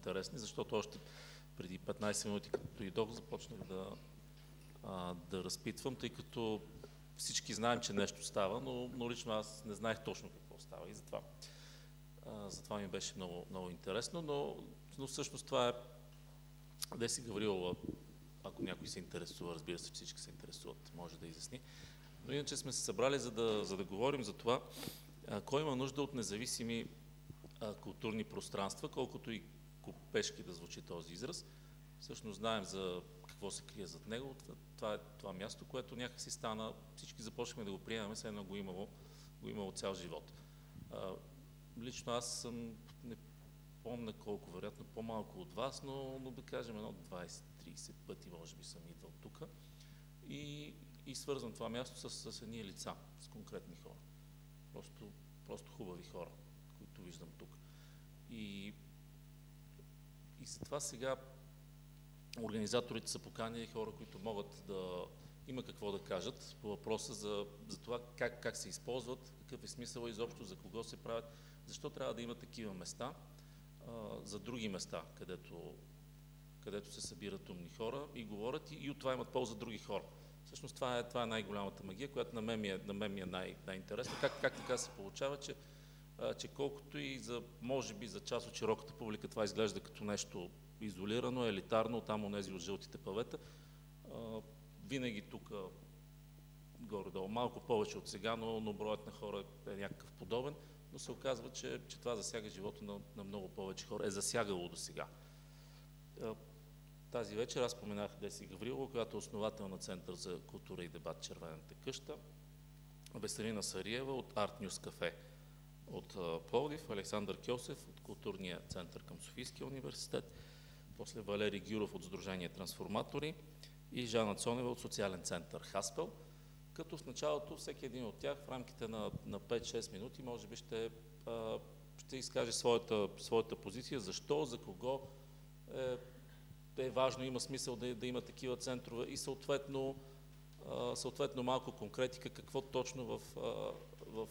интересни, защото още преди 15 минути, като дойдох, започнах да, а, да разпитвам, тъй като всички знаем, че нещо става, но, но лично аз не знаех точно какво става и затова, а, затова ми беше много, много интересно, но, но всъщност това е Деси Гаврилова, ако някой се интересува, разбира се, всички се интересуват, може да изясни. Но иначе сме се събрали, за да, за да говорим за това, а, кой има нужда от независими а, културни пространства, колкото и купешки да звучи този израз. Всъщност знаем за какво се крие зад него. Това е това място, което някакси стана, всички започнахме да го приемаме, все едно го имало, го имало цял живот. А, лично аз съм, не помня колко, вероятно по-малко от вас, но, но да кажем едно 20-30 пъти може би съм идвал тук и, и свързвам това място с, с едни лица, с конкретни хора. Просто, просто хубави хора, които виждам тук. И, затова сега организаторите са поканили хора, които могат да има какво да кажат по въпроса за, за това как, как се използват, какъв е смисъл изобщо, за кого се правят, защо трябва да има такива места а, за други места, където, където се събират умни хора и говорят и, и от това имат полза други хора. Всъщност това е, това е най-голямата магия, която на мен ми е, е най- най-интересна. Как, как така се получава, че, че колкото и за, може би за част от широката публика това изглежда като нещо изолирано, елитарно, там онези от жълтите павета. Винаги тук горе-долу, малко повече от сега, но, но броят на хора е някакъв подобен, но се оказва, че, че това засяга живота на, на много повече хора, е засягало до сега. Тази вечер аз споменах Деси Гаврилова, която е основател на Център за култура и дебат Червената къща, Веселина Сариева от Art News Cafe от Пловдив, Александър Кьосев от Културния център към Софийския университет, после Валери Гюров от Сдружение Трансформатори и Жана Цонева от Социален център Хаспел, като в началото всеки един от тях в рамките на, на 5-6 минути може би ще, ще изкаже своята, своята позиция, защо, за кого е, е важно, има смисъл да, да има такива центрове и съответно, съответно малко конкретика какво точно в, в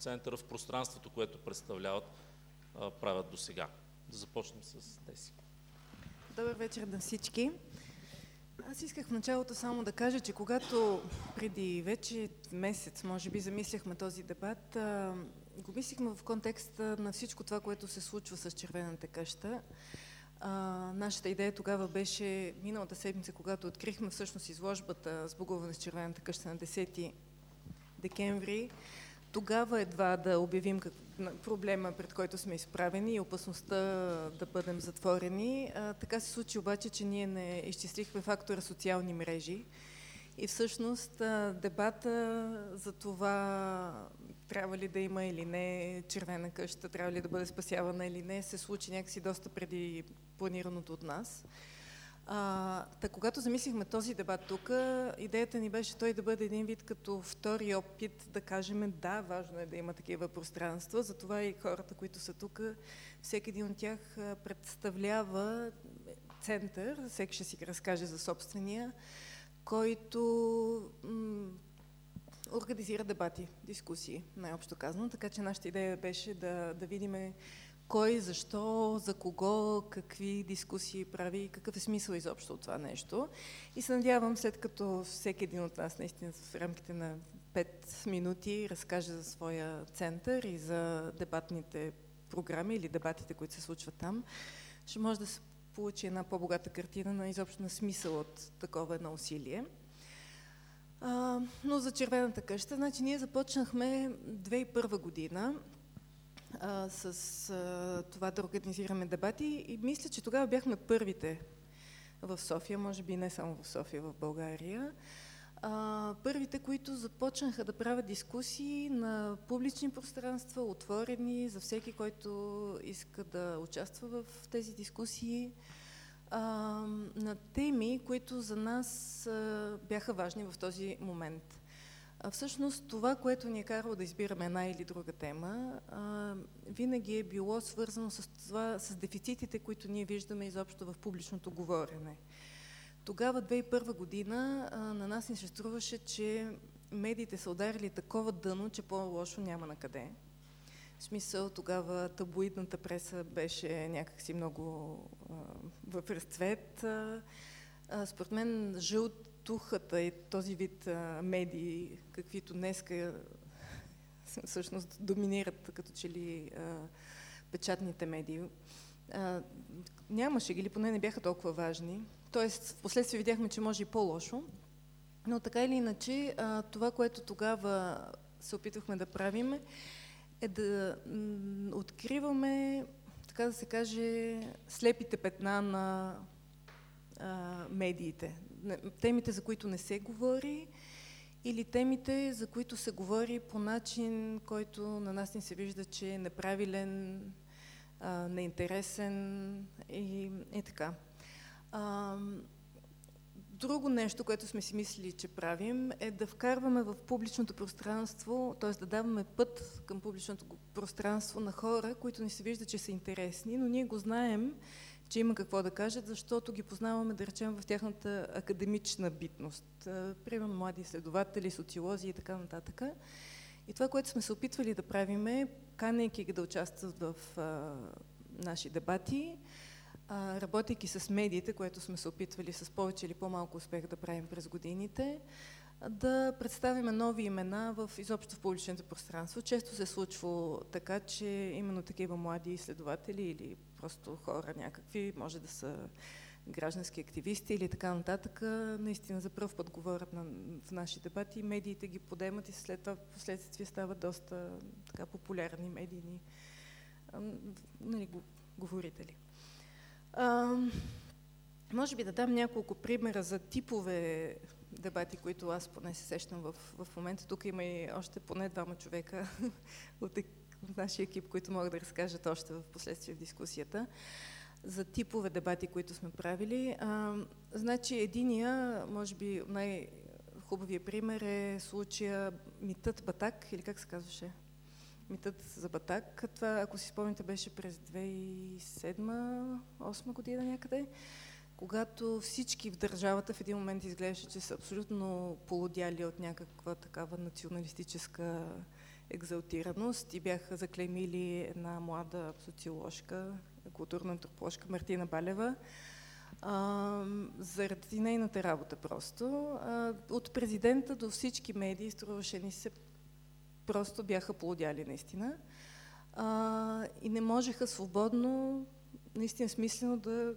центъра, в пространството, което представляват, правят до сега. Да започнем с Деси. Добър вечер на всички. Аз исках в началото само да кажа, че когато преди вече месец, може би, замисляхме този дебат, го мислихме в контекста на всичко това, което се случва с червената къща. А, нашата идея тогава беше миналата седмица, когато открихме всъщност изложбата с Богуване с червената къща на 10 декември, тогава едва да обявим как, проблема, пред който сме изправени и опасността да бъдем затворени. А, така се случи обаче, че ние не изчислихме фактора социални мрежи. И всъщност а, дебата за това трябва ли да има или не червена къща, трябва ли да бъде спасявана или не, се случи някакси доста преди планираното от нас. А, та, когато замислихме този дебат тук, идеята ни беше той да бъде един вид като втори опит да кажем да, важно е да има такива пространства, затова и хората, които са тук, всеки един от тях представлява център, всеки ще си разкаже за собствения, който организира дебати, дискусии, най-общо казано. Така че нашата идея беше да, да видим кой, защо, за кого, какви дискусии прави, какъв е смисъл изобщо от това нещо. И се надявам, след като всеки един от нас наистина в рамките на 5 минути разкаже за своя център и за дебатните програми или дебатите, които се случват там, ще може да се получи една по-богата картина на изобщо на смисъл от такова едно усилие. А, но за червената къща, значи ние започнахме 2001 година а, с а, това да организираме дебати и мисля, че тогава бяхме първите в София, може би не само в София, в България. А, първите, които започнаха да правят дискусии на публични пространства, отворени за всеки, който иска да участва в тези дискусии, а, на теми, които за нас а, бяха важни в този момент. Всъщност това, което ни е карало да избираме една или друга тема, винаги е било свързано с, това, с дефицитите, които ние виждаме изобщо в публичното говорене. Тогава, 2001 година, на нас ни се струваше, че медиите са ударили такова дъно, че по-лошо няма на къде. В смисъл, тогава таблоидната преса беше някакси много в разцвет. Според мен жълтухата и този вид а, медии, каквито днеска всъщност доминират като че ли а, печатните медии, а, нямаше ги или поне не бяха толкова важни. Тоест, в последствие видяхме, че може и по-лошо. Но така или иначе, а, това, което тогава се опитвахме да правим, е да откриваме, така да се каже, слепите петна на а, медиите. Темите, за които не се говори, или темите, за които се говори по начин, който на нас ни се вижда, че е неправилен, неинтересен и, и така. Друго нещо, което сме си мислили, че правим, е да вкарваме в публичното пространство, т.е. да даваме път към публичното пространство на хора, които ни се вижда, че са интересни, но ние го знаем, че има какво да кажат, защото ги познаваме, да речем, в тяхната академична битност. Примерно млади изследователи, социолози и така нататък. И това, което сме се опитвали да правим е, канейки ги да участват в а, наши дебати, а, работейки с медиите, което сме се опитвали с повече или по-малко успех да правим през годините, да представим нови имена в изобщо в публичното пространство. Често се случва така, че именно такива млади изследователи или просто хора някакви, може да са граждански активисти или така нататък, наистина за първ път говорят на, в наши дебати, медиите ги подемат и след това в последствие стават доста така популярни медийни нали, говорители. А, може би да дам няколко примера за типове дебати, които аз поне се сещам в, в момента. Тук има и още поне двама човека от, от нашия екип, които могат да разкажат още в последствие в дискусията за типове дебати, които сме правили. А, значи единия, може би най-хубавия пример е случая Митът Батак, или как се казваше? Митът за Батак. Това, ако си спомните, беше през 2007-2008 година някъде, когато всички в държавата в един момент изглеждаше, че са абсолютно полудяли от някаква такава националистическа екзалтираност и бяха заклеймили една млада социоложка, културна антроположка Мартина Балева, а, заради нейната работа просто. А, от президента до всички медии струваше ни се просто бяха полудяли наистина. А, и не можеха свободно, наистина смислено да...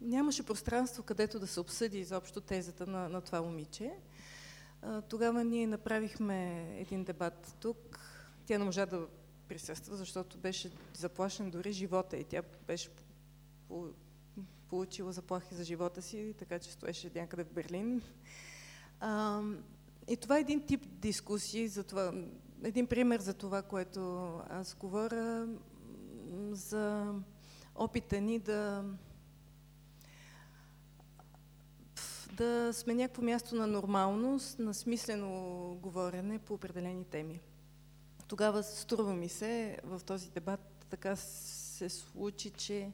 Нямаше пространство, където да се обсъди изобщо тезата на, на това момиче. А, тогава ние направихме един дебат тук. Тя не можа да присъства, защото беше заплашен дори живота и тя беше получила заплахи за живота си, така че стоеше някъде в Берлин. А, и това е един тип дискусии, за това, един пример за това, което аз говоря, за опита ни да да сме някакво място на нормалност, на смислено говорене по определени теми. Тогава струва ми се в този дебат така се случи, че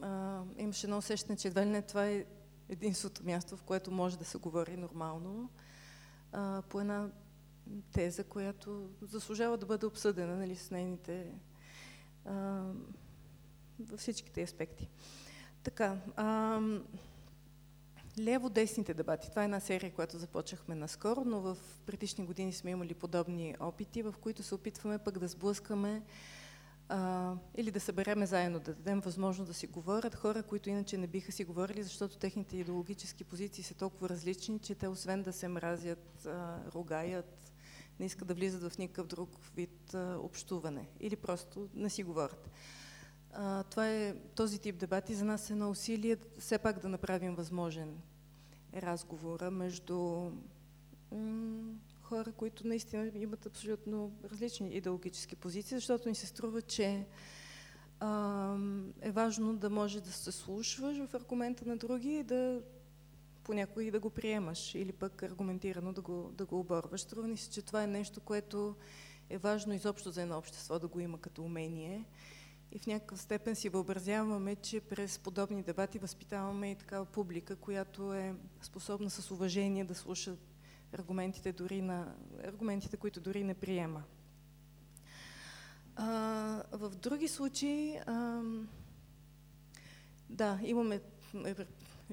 а, имаше едно усещане, че едва ли не това е единството място, в което може да се говори нормално а, по една теза, която заслужава да бъде обсъдена нали, с нейните а, във всичките аспекти. Така, а, Лево-десните дебати. Това е една серия, която започнахме наскоро, но в предишни години сме имали подобни опити, в които се опитваме пък да сблъскаме а, или да събереме заедно, да дадем възможност да си говорят хора, които иначе не биха си говорили, защото техните идеологически позиции са толкова различни, че те освен да се мразят, а, ругаят, не искат да влизат в никакъв друг вид а, общуване или просто не си говорят. А, това е този тип дебати за нас е на усилие все пак да направим възможен разговора между хора, които наистина имат абсолютно различни идеологически позиции, защото ни се струва, че а, е важно да може да се слушваш в аргумента на други и да понякога и да го приемаш или пък аргументирано да го, да го оборваш. Струва ни се, че това е нещо, което е важно изобщо за едно общество да го има като умение и в някакъв степен си въобразяваме, че през подобни дебати възпитаваме и такава публика, която е способна с уважение да слуша аргументите, дори на, аргументите които дори не приема. А, в други случаи, а, да, имаме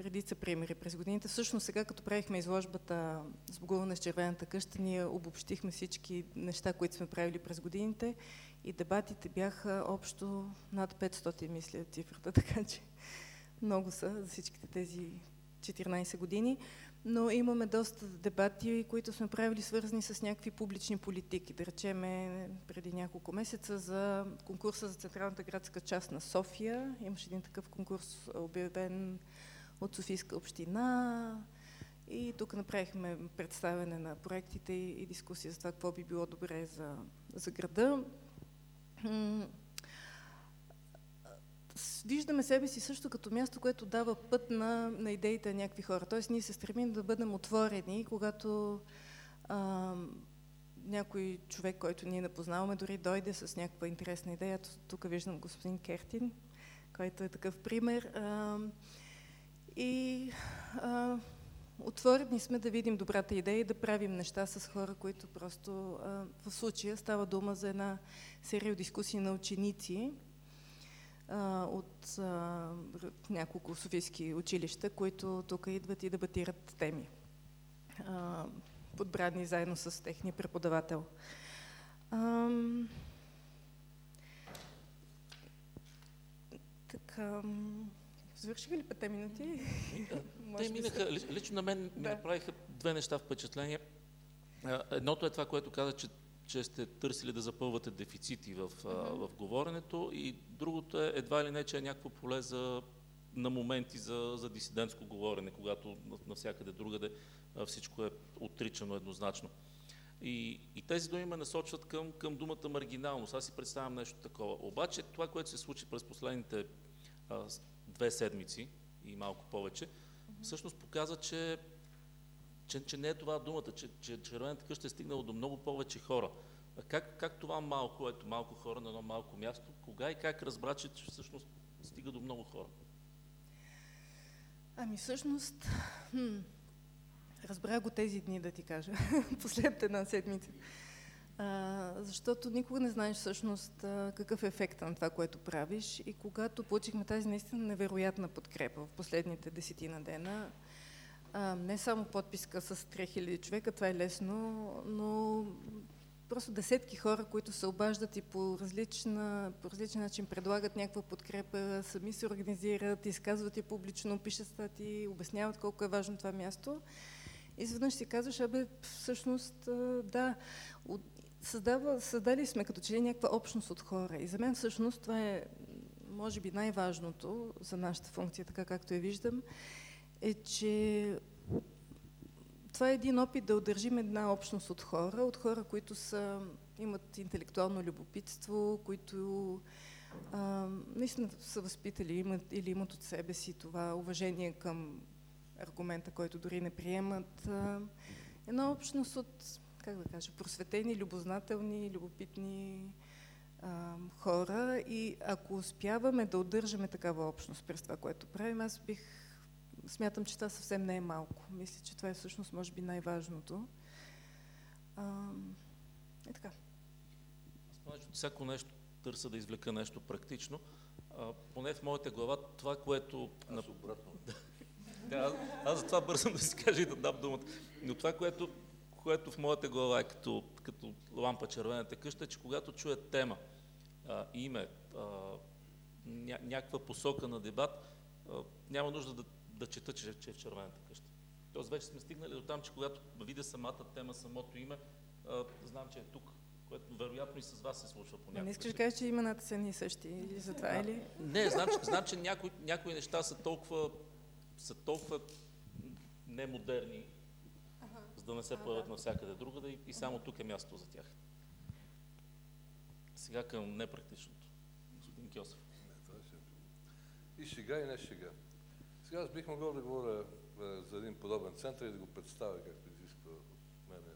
редица примери през годините. Всъщност сега, като правихме изложбата с Богуване с червената къща, ние обобщихме всички неща, които сме правили през годините и дебатите бяха общо над 500, мисля, цифрата, така че много са за всичките тези 14 години. Но имаме доста дебати, които сме правили свързани с някакви публични политики. Да речеме, преди няколко месеца за конкурса за Централната градска част на София. Имаше един такъв конкурс, обявен от Софийска община. И тук направихме представяне на проектите и, и дискусия за това какво би било добре за, за града. Виждаме себе си също като място, което дава път на, на идеите на някакви хора. Тоест ние се стремим да бъдем отворени, когато а, някой човек, който ние не познаваме, дори дойде с някаква интересна идея. Тук виждам господин Кертин, който е такъв пример. А, и а, отворени сме да видим добрата идея и да правим неща с хора, които просто а, в случая става дума за една серия дискусии на ученици а, от а, няколко софийски училища, които тук идват и дебатират теми, а, подбрани заедно с техния преподавател. А, така, Завършиха ли пете минути? Те минаха, лично на мен да. ми направиха две неща впечатления. Едното е това, което каза, че, че сте търсили да запълвате дефицити в, в говоренето и другото е едва ли не, че е някакво поле за, на моменти за, за дисидентско говорене, когато навсякъде другаде всичко е отричано еднозначно. И, и тези думи ме насочват към, към думата маргиналност. Аз си представям нещо такова. Обаче това, което се случи през последните две седмици и малко повече, всъщност показва, че, че, че не е това думата, че, че червената къща е стигнала до много повече хора. А как, как това малко, ето малко хора на едно малко място, кога и как разбра, че всъщност стига до много хора? Ами всъщност, хм, разбрах го тези дни, да ти кажа, последната една седмица. Защото никога не знаеш всъщност а, какъв е ефект на това, което правиш. И когато получихме тази наистина невероятна подкрепа в последните десетина дена, а, не само подписка с 3000 човека, това е лесно, но просто десетки хора, които се обаждат и по, различна, по различен начин предлагат някаква подкрепа, сами се организират, изказват и публично, пишат стати, обясняват колко е важно това място. Изведнъж си казваш, абе, всъщност, да, създава, създали сме като че ли някаква общност от хора. И за мен всъщност това е, може би, най-важното за нашата функция, така както я виждам, е, че това е един опит да удържим една общност от хора, от хора, които са, имат интелектуално любопитство, които а, наистина са възпитали имат, или имат от себе си това уважение към аргумента, който дори не приемат. А, една общност от как да кажа, просветени, любознателни, любопитни а, хора и ако успяваме да удържаме такава общност през това, което правим, аз бих смятам, че това съвсем не е малко. Мисля, че това е всъщност, може би, най-важното. Е така. Аз понеже от всяко нещо търся да извлека нещо практично, а, поне в моята глава това, което... Аз обратно. да, аз, аз за това бързам да си кажа и да дам думата. Но това, което което в моята глава е като, като лампа червената къща, е, че когато чуя тема, а, име, а, ня, някаква посока на дебат, а, няма нужда да, да чета, че, че е в червената къща. Тоест вече сме стигнали до там, че когато видя самата тема, самото име, а, знам, че е тук което вероятно и с вас се случва по Не искаш да кажеш, че имената са ни същи или за това, или? Не, знам, че, знам, че някои, някои неща са толкова, са толкова немодерни, да не се появят навсякъде другаде и, и само тук е място за тях. Сега към непрактичното. Господин Кьосев. И сега и не сега. Сега аз бих могъл да говоря е, за един подобен център и да го представя, както изисква от мене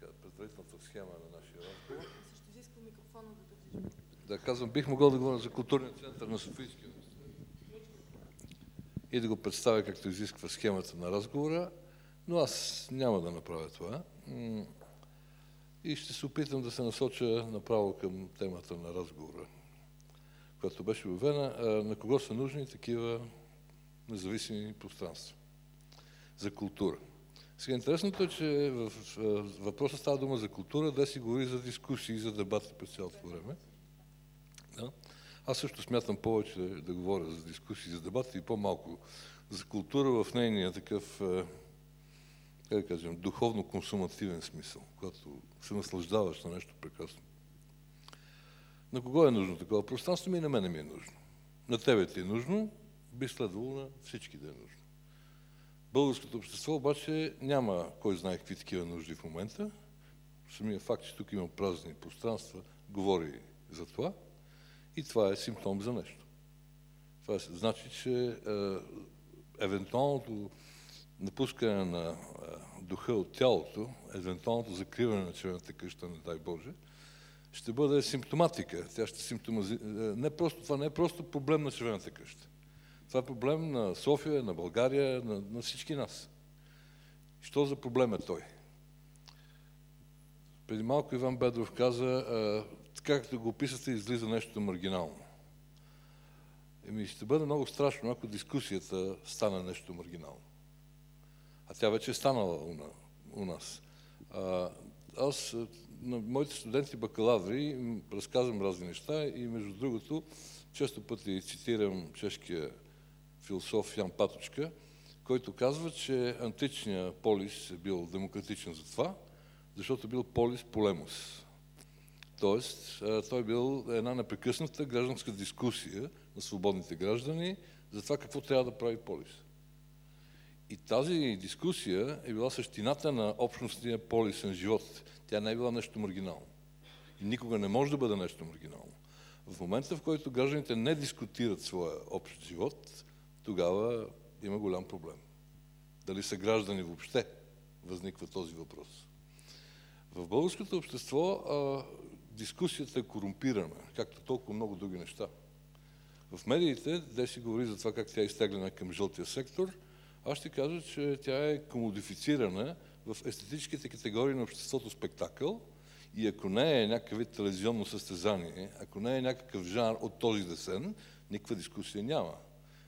така, предварителната схема на нашия разговор. Също изисква микрофона да държиш. Да, казвам, бих могъл да говоря за културния център на Софийския и да го представя както изисква схемата на разговора, но аз няма да направя това. И ще се опитам да се насоча направо към темата на разговора, която беше обявена. На кого са нужни такива независими пространства? За култура. Сега интересното е, че в въпроса става дума за култура, да си говори за дискусии, за дебати през цялото време. Да? Аз също смятам повече да говоря за дискусии, за дебати и по-малко за култура в нейния такъв, как да кажем, духовно-консумативен смисъл, когато се наслаждаваш на нещо прекрасно. На кого е нужно такова пространство? Ми на мене ми е нужно. На тебе ти е нужно, би следвало на всички да е нужно. Българското общество обаче няма кой знае какви такива нужди в момента. Самия факт, че тук има празни пространства, говори за това. И това е симптом за нещо. Това значи, че е, евентуалното напускане на духа от тялото, евентуалното закриване на черната къща, не дай Боже, ще бъде симптоматика. Тя ще симптомази... Е, не просто, това не е просто проблем на червената къща. Това е проблем на София, на България, на, на всички нас. Що за проблем е той? Преди малко Иван Бедров каза, така както го описате, излиза нещо маргинално. Еми, ще бъде много страшно, ако дискусията стане нещо маргинално. А тя вече е станала у, у нас. А, аз на моите студенти бакалаври разказвам разни неща и между другото често пъти цитирам чешкия философ Ян Паточка, който казва, че античният полис е бил демократичен за това, защото бил полис полемус. Тоест, той бил една непрекъсната гражданска дискусия на свободните граждани за това какво трябва да прави полис. И тази дискусия е била същината на общностния полисен живот. Тя не е била нещо маргинално. И никога не може да бъде нещо маргинално. В момента, в който гражданите не дискутират своя общ живот, тогава има голям проблем. Дали са граждани въобще? Възниква този въпрос. В българското общество а, дискусията е корумпирана, както толкова много други неща. В медиите, де си говори за това как тя е изтеглена към жълтия сектор, аз ще кажа, че тя е комодифицирана в естетическите категории на обществото спектакъл и ако не е някакъв вид телевизионно състезание, ако не е някакъв жанр от този десен, никаква дискусия няма.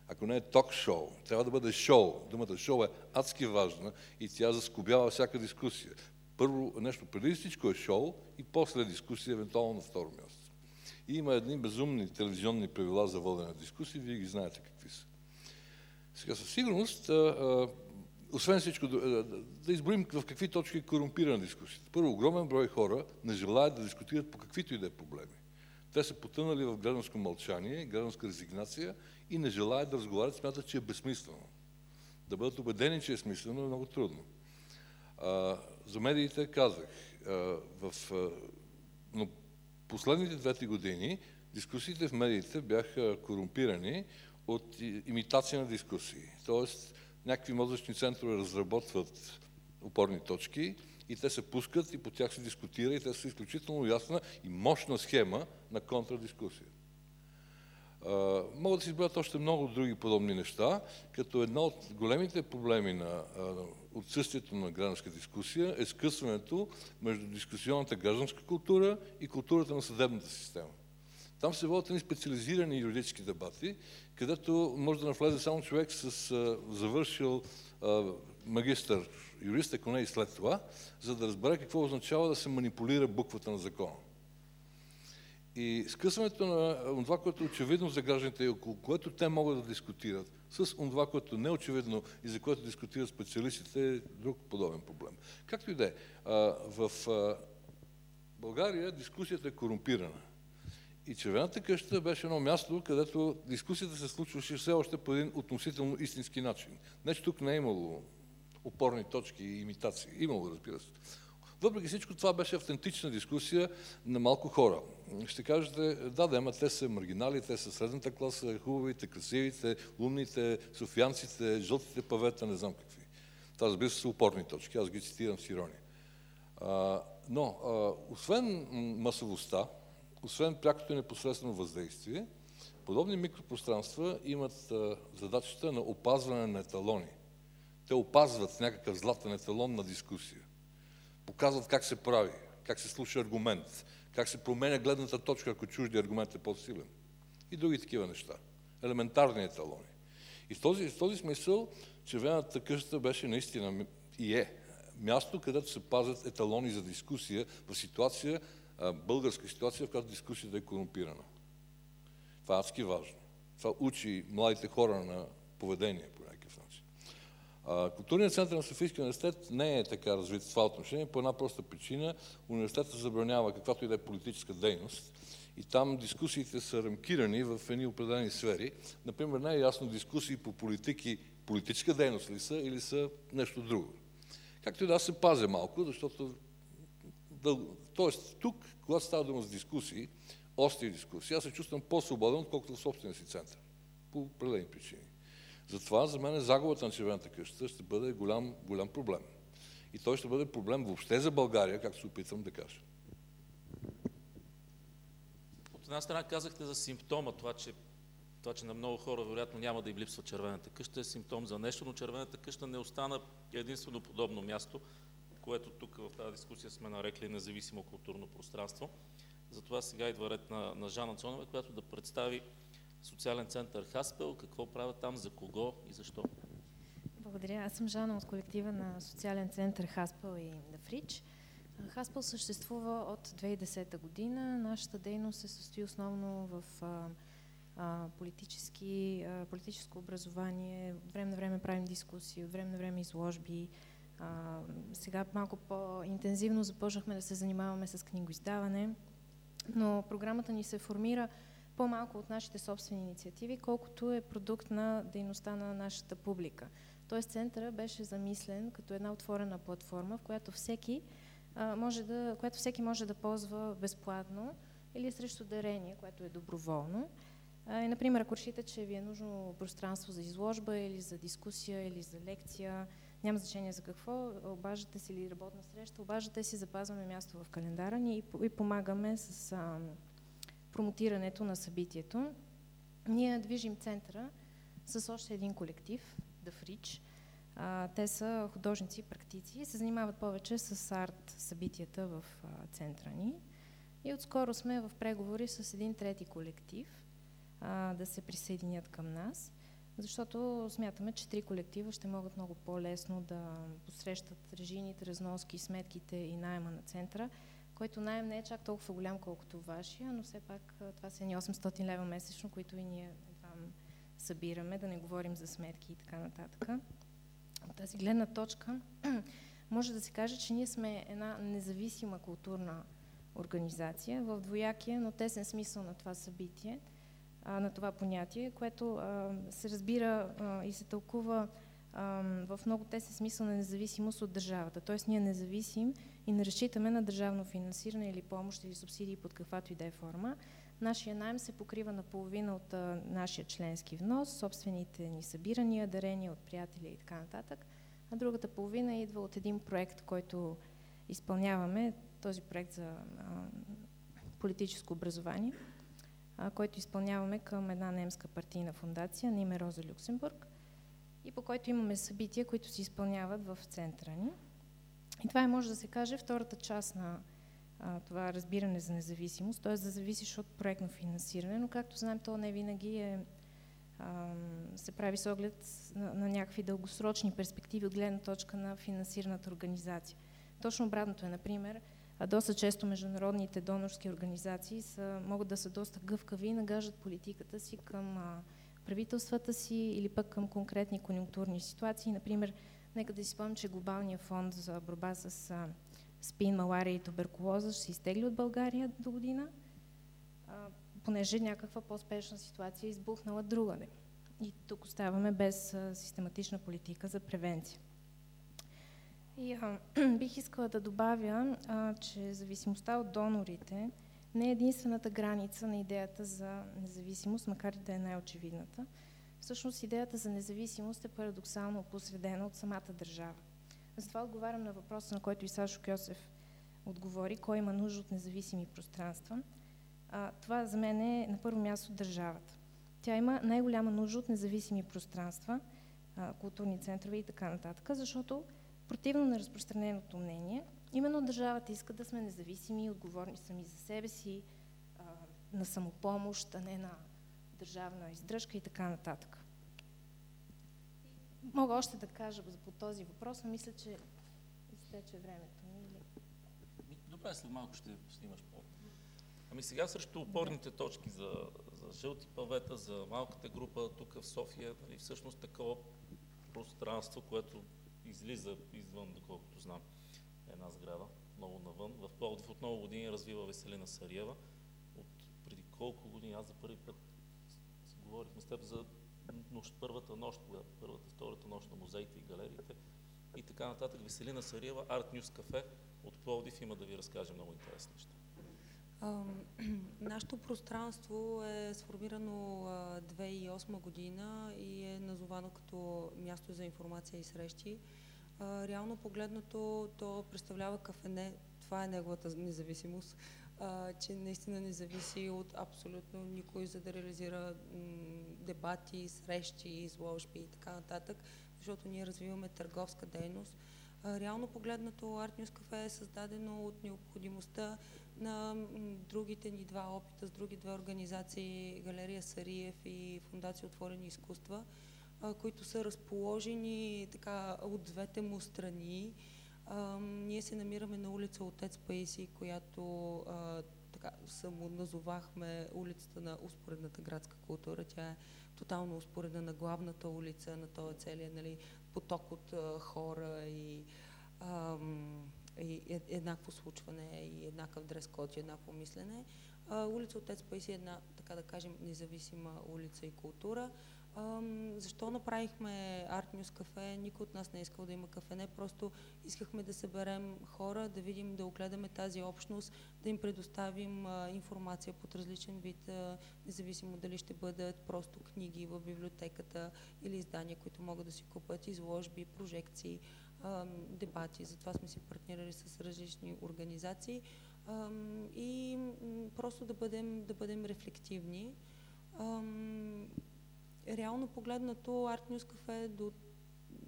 Ако не е ток-шоу, трябва да бъде шоу. Думата шоу е адски важна и тя заскобява всяка дискусия. Първо нещо преди всичко е шоу и после дискусия, евентуално на второ място. И има едни безумни телевизионни правила за водене на дискусии, вие ги знаете какви са. Сега със сигурност, а, а, освен всичко, да, да изброим в какви точки е корумпирана дискусията. Първо, огромен брой хора не желаят да дискутират по каквито и да е проблеми. Те са потънали в гражданско мълчание, гражданска резигнация и не желаят да разговарят, смятат, че е безсмислено. Да бъдат убедени, че е смислено, е много трудно. А, за медиите казах, а, в, а, но последните двете години дискусиите в медиите бяха корумпирани от имитация на дискусии. Тоест, някакви мозъчни центрове разработват опорни точки и те се пускат и по тях се дискутира и те са изключително ясна и мощна схема на контрадискусия. Могат да се изберат още много други подобни неща, като едно от големите проблеми на отсъствието на гражданска дискусия е скъсването между дискусионната гражданска култура и културата на съдебната система. Там се водят едни специализирани юридически дебати, където може да навлезе само човек с а, завършил а, магистър юрист, ако не и след това, за да разбере какво означава да се манипулира буквата на закона. И скъсването на това, което е очевидно за гражданите и около което те могат да дискутират, с това, което не е очевидно и за което дискутират специалистите, е друг подобен проблем. Както и да е, в България дискусията е корумпирана. И червената къща беше едно място, където дискусията се случваше все още по един относително истински начин. Нещо тук не е имало опорни точки и имитации. Имало, разбира се. Въпреки всичко, това беше автентична дискусия на малко хора. Ще кажете, да, да, ама те са маргинали, те са средната класа, хубавите, красивите, умните, софиянците, жълтите павета, не знам какви. Това, разбира се, са упорни точки. Аз ги цитирам с ирония. Но, освен масовостта, освен прякото непосредствено въздействие, подобни микропространства имат задачата на опазване на еталони. Те опазват някакъв златен еталон на дискусия показват как се прави, как се слуша аргумент, как се променя гледната точка, ако чужди аргумент е по-силен. И други такива неща. Елементарни еталони. И в този, в този смисъл червената къща беше наистина и е място, където се пазят еталони за дискусия в ситуация, българска ситуация, в която дискусията е корумпирана. Това е адски важно. Това учи младите хора на поведение по някакъв начин. Културният център на Софийския университет не е така развит в това отношение по една проста причина. Университетът забранява каквато и да е политическа дейност и там дискусиите са рамкирани в едни определени сфери. Например, не е ясно дискусии по политики, политическа дейност ли са или са нещо друго. Както и да се пазя малко, защото Тоест, тук, когато става дума с дискусии, остри дискусии, аз се чувствам по-свободен, отколкото в собствения си център. По определени причини. Затова за мен загубата на червената къща ще бъде голям, голям проблем. И той ще бъде проблем въобще за България, както се опитвам да кажа. От една страна казахте за симптома, това, че, това, че на много хора вероятно няма да им липсва червената къща, е симптом за нещо, но червената къща не остана единствено подобно място, което тук в тази дискусия сме нарекли независимо културно пространство. Затова сега идва ред на, на Жана Цонева, която да представи социален център Хаспел, какво правят там, за кого и защо. Благодаря. Аз съм Жана от колектива на социален център Хаспел и Дафрич. Хаспел съществува от 2010 година. Нашата дейност се състои основно в политически, политическо образование. Време на време правим дискусии, от време на време изложби, а, сега малко по-интензивно започнахме да се занимаваме с книгоиздаване, но програмата ни се формира по-малко от нашите собствени инициативи, колкото е продукт на дейността на нашата публика. Тоест центъра беше замислен като една отворена платформа, в която всеки, а, може да, която всеки може да ползва безплатно или срещу дарение, което е доброволно. А, и, например, ако решите, че ви е нужно пространство за изложба или за дискусия или за лекция, няма значение за какво, обаждате си или работна среща, обаждате си, запазваме място в календара ни и, помагаме с а, промотирането на събитието. Ние движим центъра с още един колектив, The Fridge. А, те са художници практици и се занимават повече с арт събитията в а, центъра ни. И отскоро сме в преговори с един трети колектив а, да се присъединят към нас защото смятаме, че три колектива ще могат много по-лесно да посрещат режийните разноски, сметките и найема на центъра, който найем не е чак толкова голям, колкото вашия, но все пак това са ни 800 лева месечно, които и ние едва събираме, да не говорим за сметки и така нататък. От тази гледна точка може да се каже, че ние сме една независима културна организация в двоякия, но тесен смисъл на това събитие – а, на това понятие, което а, се разбира а, и се тълкува а, в много тесен смисъл на независимост от държавата. Тоест ние не зависим и не разчитаме на държавно финансиране или помощ или субсидии под каквато и да е форма. Нашия найем се покрива наполовина от а, нашия членски внос, собствените ни събирания, дарения от приятели и така нататък, а другата половина идва от един проект, който изпълняваме, този проект за а, политическо образование – който изпълняваме към една немска партийна фундация на име Роза Люксембург и по който имаме събития, които се изпълняват в центъра ни. И това е, може да се каже, втората част на а, това разбиране за независимост, т.е. да зависиш от проектно финансиране, но както знаем, то не винаги е, а, се прави с оглед на, на някакви дългосрочни перспективи от гледна точка на финансираната организация. Точно обратното е, например, а доста често международните донорски организации са, могат да са доста гъвкави и нагаждат политиката си към а, правителствата си или пък към конкретни конъюнктурни ситуации. Например, нека да си спомним, че Глобалния фонд за борба с а, спин, малария и туберкулоза ще се изтегли от България до година, а, понеже някаква по-спешна ситуация е избухнала другаде. И тук оставаме без а, систематична политика за превенция. И а, бих искала да добавя, а, че зависимостта от донорите не е единствената граница на идеята за независимост, макар и да е най-очевидната. Всъщност идеята за независимост е парадоксално посредена от самата държава. Затова отговарям на въпроса, на който и Сашо Кьосев отговори, кой има нужда от независими пространства. А, това за мен е на първо място държавата. Тя има най-голяма нужда от независими пространства, а, културни центрове и така нататък, защото Противно на разпространеното мнение, именно държавата иска да сме независими, отговорни сами за себе си, а, на самопомощ, а не на държавна издръжка и така нататък. Мога още да кажа по този въпрос, но мисля, че изтече времето ми. Или... Добре, след малко ще снимаш по. Ами сега срещу опорните точки за, за жълти павета, за малката група тук в София, нали, всъщност такова пространство, което излиза извън, доколкото знам, една сграда, много навън. В Пловдив от много години развива Веселина Сариева. От преди колко години, аз за първи път говорихме с теб за нощ, първата нощ, първата, втората нощ на музеите и галериите и така нататък. Веселина Сариева, Art News Cafe от Пловдив има да ви разкаже много интересни неща. нашето пространство е сформирано 2008 година и е назовано като място за информация и срещи. реално погледнато, то представлява кафене, това е неговата независимост, че наистина не зависи от абсолютно никой, за да реализира дебати, срещи, изложби и така нататък, защото ние развиваме търговска дейност. реално погледнато, Art News Cafe е създадено от необходимостта на другите ни два опита с други две организации, Галерия Сариев и Фундация Отворени изкуства, които са разположени така от двете му страни. ние се намираме на улица Отец Паиси, която така назовахме улицата на успоредната градска култура. Тя е тотално успоредна на главната улица, на този целият нали, поток от хора и ам, и еднакво случване, и еднакъв дрес-код, и еднакво мислене. А, улица Отец Паиси е една, така да кажем, независима улица и култура. А, защо направихме Art News кафе? Никой от нас не е искал да има кафе, не просто искахме да съберем хора, да видим, да огледаме тази общност, да им предоставим а, информация под различен вид, а, независимо дали ще бъдат просто книги в библиотеката или издания, които могат да си купат, изложби, прожекции дебати. Затова сме си партнирали с различни организации и просто да бъдем, да бъдем рефлективни. Реално погледнато Art News Cafe до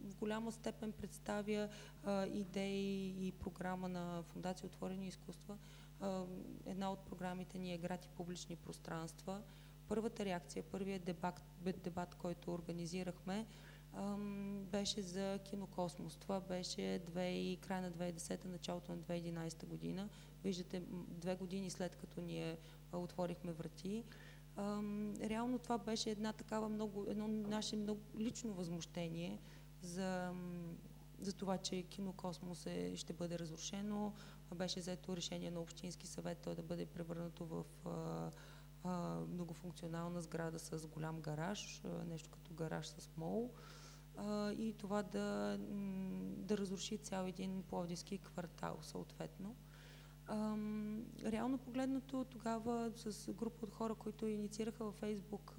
в голяма степен представя а, идеи и програма на Фундация Отворени изкуства. А, една от програмите ни е Град и публични пространства. Първата реакция, първият дебат, дебат който организирахме, беше за Кинокосмос. Това беше две, края на 2010, началото на 2011 година. Виждате, две години след като ние отворихме врати. реално това беше една такава много, едно наше много лично възмущение за, за това, че Кинокосмос е, ще бъде разрушено. Беше взето решение на Общински съвет той да бъде превърнато в многофункционална сграда с голям гараж, нещо като гараж с мол а, и това да, да разруши цял един пловдивски квартал съответно. Реално погледнато тогава с група от хора, които инициираха във Фейсбук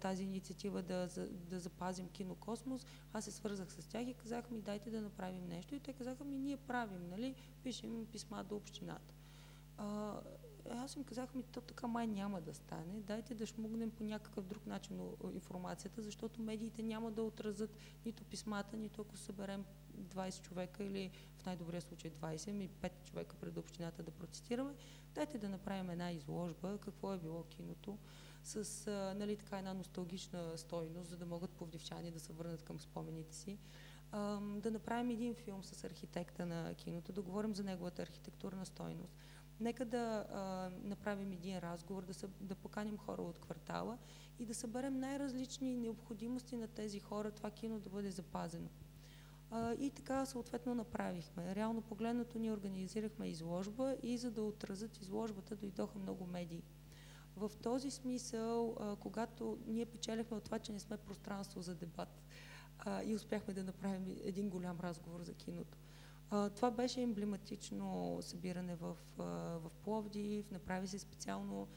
тази инициатива да, за, да запазим кинокосмос, аз се свързах с тях и казах ми дайте да направим нещо и те казаха ми ние правим, нали, пишем писма до общината. Аз им казах ми, то така май няма да стане. Дайте да шмугнем по някакъв друг начин информацията, защото медиите няма да отразят нито писмата, нито ако съберем 20 човека или в най-добрия случай 20, ми 5 човека пред общината да процитираме. Дайте да направим една изложба, какво е било киното, с а, нали, така една носталгична стойност, за да могат повдивчани да се върнат към спомените си. Да направим един филм с архитекта на киното, да говорим за неговата архитектурна стойност Нека да а, направим един разговор, да, съ, да поканим хора от квартала и да съберем най-различни необходимости на тези хора, това кино да бъде запазено. А, и така съответно направихме. Реално погледнато ние организирахме изложба и за да отразят изложбата дойдоха много медии. В този смисъл, а, когато ние печелихме от това, че не сме пространство за дебат а, и успяхме да направим един голям разговор за киното, това беше емблематично събиране в, а, в Пловдив, направи се специално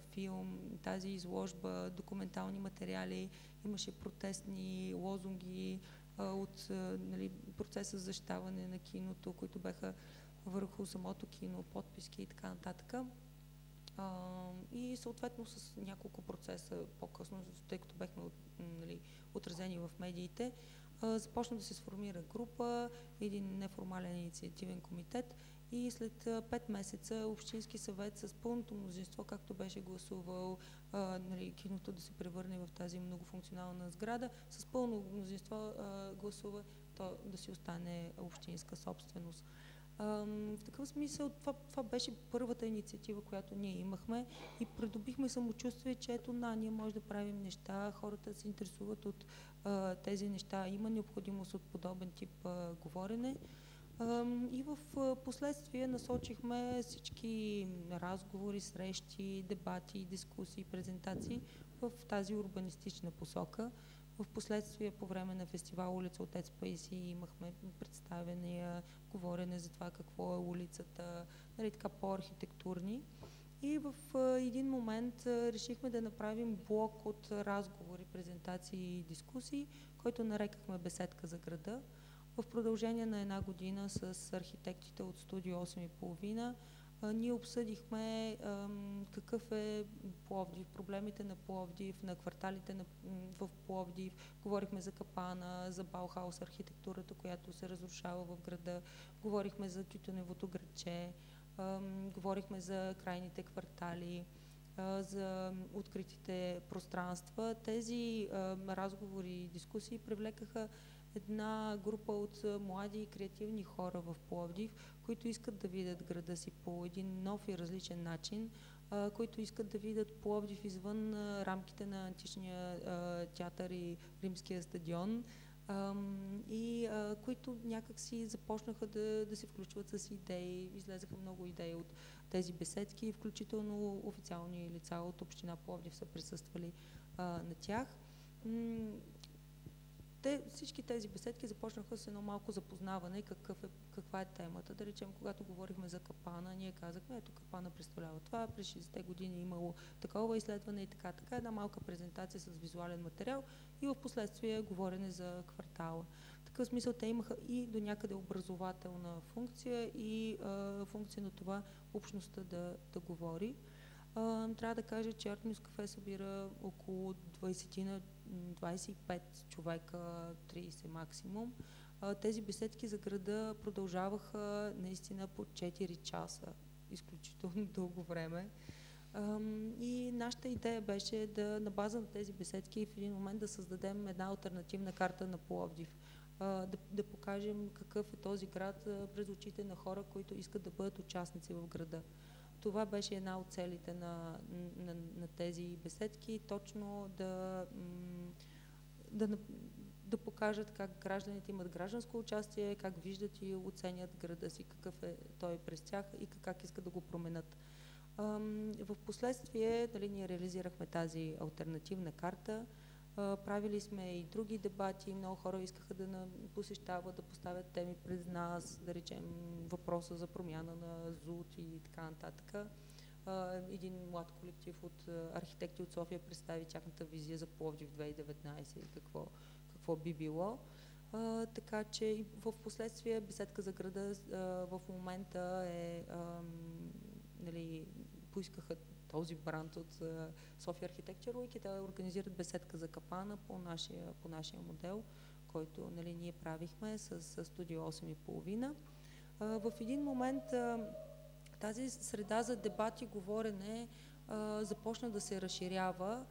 филм, тази изложба, документални материали, имаше протестни лозунги от нали, процеса за защитаване на киното, които бяха върху самото кино, подписки и така нататък. И съответно с няколко процеса по-късно, тъй като бяхме нали, отразени в медиите, започна да се сформира група, един неформален инициативен комитет и след 5 месеца Общински съвет с пълното мнозинство, както беше гласувал нали, киното да се превърне в тази многофункционална сграда, с пълно мнозинство гласува то да си остане общинска собственост. В такъв смисъл това, това беше първата инициатива, която ние имахме и придобихме самочувствие, че ето на, ние може да правим неща, хората се интересуват от а, тези неща, има необходимост от подобен тип а, говорене. И в последствие насочихме всички разговори, срещи, дебати, дискусии, презентации в тази урбанистична посока. В последствие по време на фестивал улица Отец Паиси имахме представения, говорене за това какво е улицата, нали, така по-архитектурни. И в един момент решихме да направим блок от разговори, презентации и дискусии, който нарекахме Беседка за града. В продължение на една година с архитектите от студио 8,5 ние обсъдихме какъв е Пловдив, проблемите на Пловдив, на кварталите на, в Пловдив. Говорихме за Капана, за Баухаус архитектурата, която се разрушава в града. Говорихме за тютюневото градче. Говорихме за крайните квартали за откритите пространства. Тези разговори и дискусии привлекаха една група от млади и креативни хора в Пловдив, които искат да видят града си по един нов и различен начин, а, които искат да видят Пловдив извън а, рамките на античния а, театър и римския стадион и а, които някакси започнаха да, да се включват с идеи. Излезаха много идеи от тези беседки, включително официални лица от Община Пловдив са присъствали а, на тях те, всички тези беседки започнаха с едно малко запознаване какъв е, каква е темата. Да речем, когато говорихме за капана, ние казахме, ето капана представлява това, през 60-те години е имало такова изследване и така, така, една малка презентация с визуален материал и в последствие говорене за квартала. В такъв смисъл те имаха и до някъде образователна функция и а, функция на това общността да, да говори. А, трябва да кажа, че Art Cafe събира около 20 на 25 човека, 30 максимум. Тези беседки за града продължаваха наистина по 4 часа, изключително дълго време. И нашата идея беше да на база на тези беседки в един момент да създадем една альтернативна карта на Пловдив. Да, да покажем какъв е този град през очите на хора, които искат да бъдат участници в града. Това беше една от целите на, на, на тези беседки, точно да, да, да покажат как гражданите имат гражданско участие, как виждат и оценят града си, какъв е той през тях и как искат да го променят. В последствие дали, ние реализирахме тази альтернативна карта, правили сме и други дебати, много хора искаха да посещават, да поставят теми пред нас, да речем въпроса за промяна на ЗУТ и така нататък. Един млад колектив от архитекти от София представи тяхната визия за Пловдив 2019 и какво, какво би било. Така че в последствие беседка за града в момента е нали, поискаха този бранд от София Architecture Week и те организират беседка за капана по нашия, по нашия модел, който нали, ние правихме с, с студио 8,5. В един момент тази среда за дебати, говорене започна да се разширява.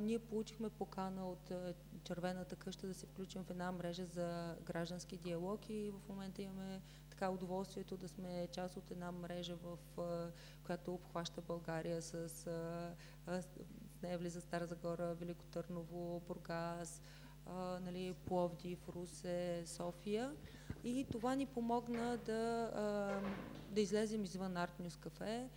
Ние получихме покана от Червената къща да се включим в една мрежа за граждански диалог и в момента имаме така удоволствието да сме част от една мрежа, в която обхваща България с, с нея влиза Стара Загора, Велико Търново, Бургас, а, нали, Пловдив, Русе, София. И това ни помогна да, да излезем извън Art News Cafe.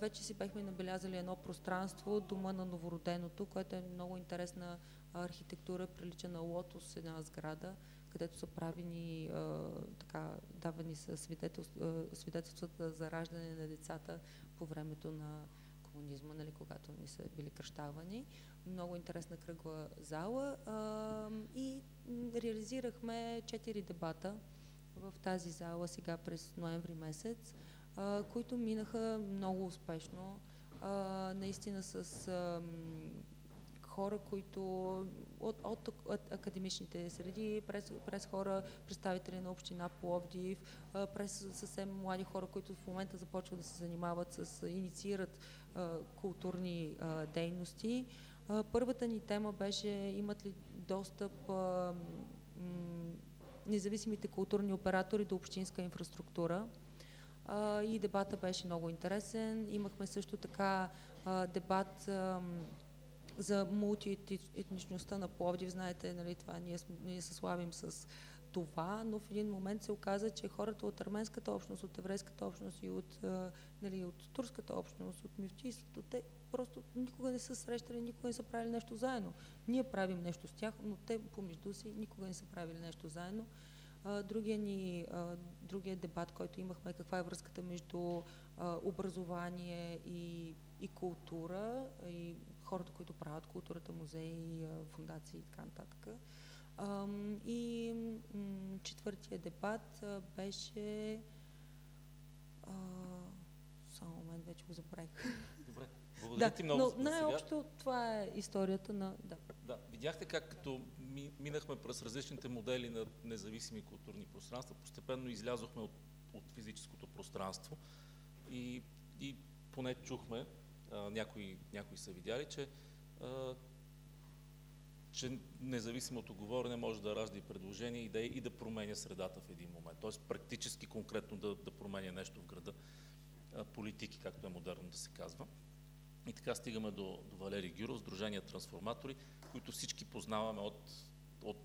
Вече си бехме набелязали едно пространство, дома на новороденото, което е много интересна архитектура, прилича на лотос, една сграда, където са правени, а, така, давани са свидетелства, свидетелствата за раждане на децата по времето на комунизма, нали, когато ни са били кръщавани. Много интересна кръгла зала а, и реализирахме четири дебата в тази зала сега през ноември месец, а, които минаха много успешно. А, наистина с а, хора, които от, от, от академичните среди, през, през хора, представители на община Пловдив, през съвсем млади хора, които в момента започват да се занимават с, инициират културни дейности. Първата ни тема беше имат ли достъп независимите културни оператори до общинска инфраструктура. И дебата беше много интересен. Имахме също така дебат за мултиетничността на Пловдив. Знаете, нали, това ние, ние се славим с това, но в един момент се оказа, че хората от арменската общност, от еврейската общност и от, нали, от турската общност, от мифтийството, те просто никога не са срещали, никога не са правили нещо заедно. Ние правим нещо с тях, но те помежду си никога не са правили нещо заедно. Другия, ни, другия дебат, който имахме, каква е връзката между образование и, и култура, и хората, които правят културата, музеи, фундации и така нататък. И четвъртия дебат беше... Само момент, вече го забравих. Добре. Благодаря да, ти много. Но най-общо това е историята на... Да. да. Видяхте как като минахме през различните модели на независими културни пространства, постепенно излязохме от, от физическото пространство и, и поне чухме, някои, някои са видяли, че, а, че независимото говорене може да ражда и предложения, идеи и да променя средата в един момент. Тоест практически конкретно да, да променя нещо в града. А, политики, както е модерно да се казва. И така стигаме до, до Валери Гюров, Сдружение Трансформатори, които всички познаваме от, от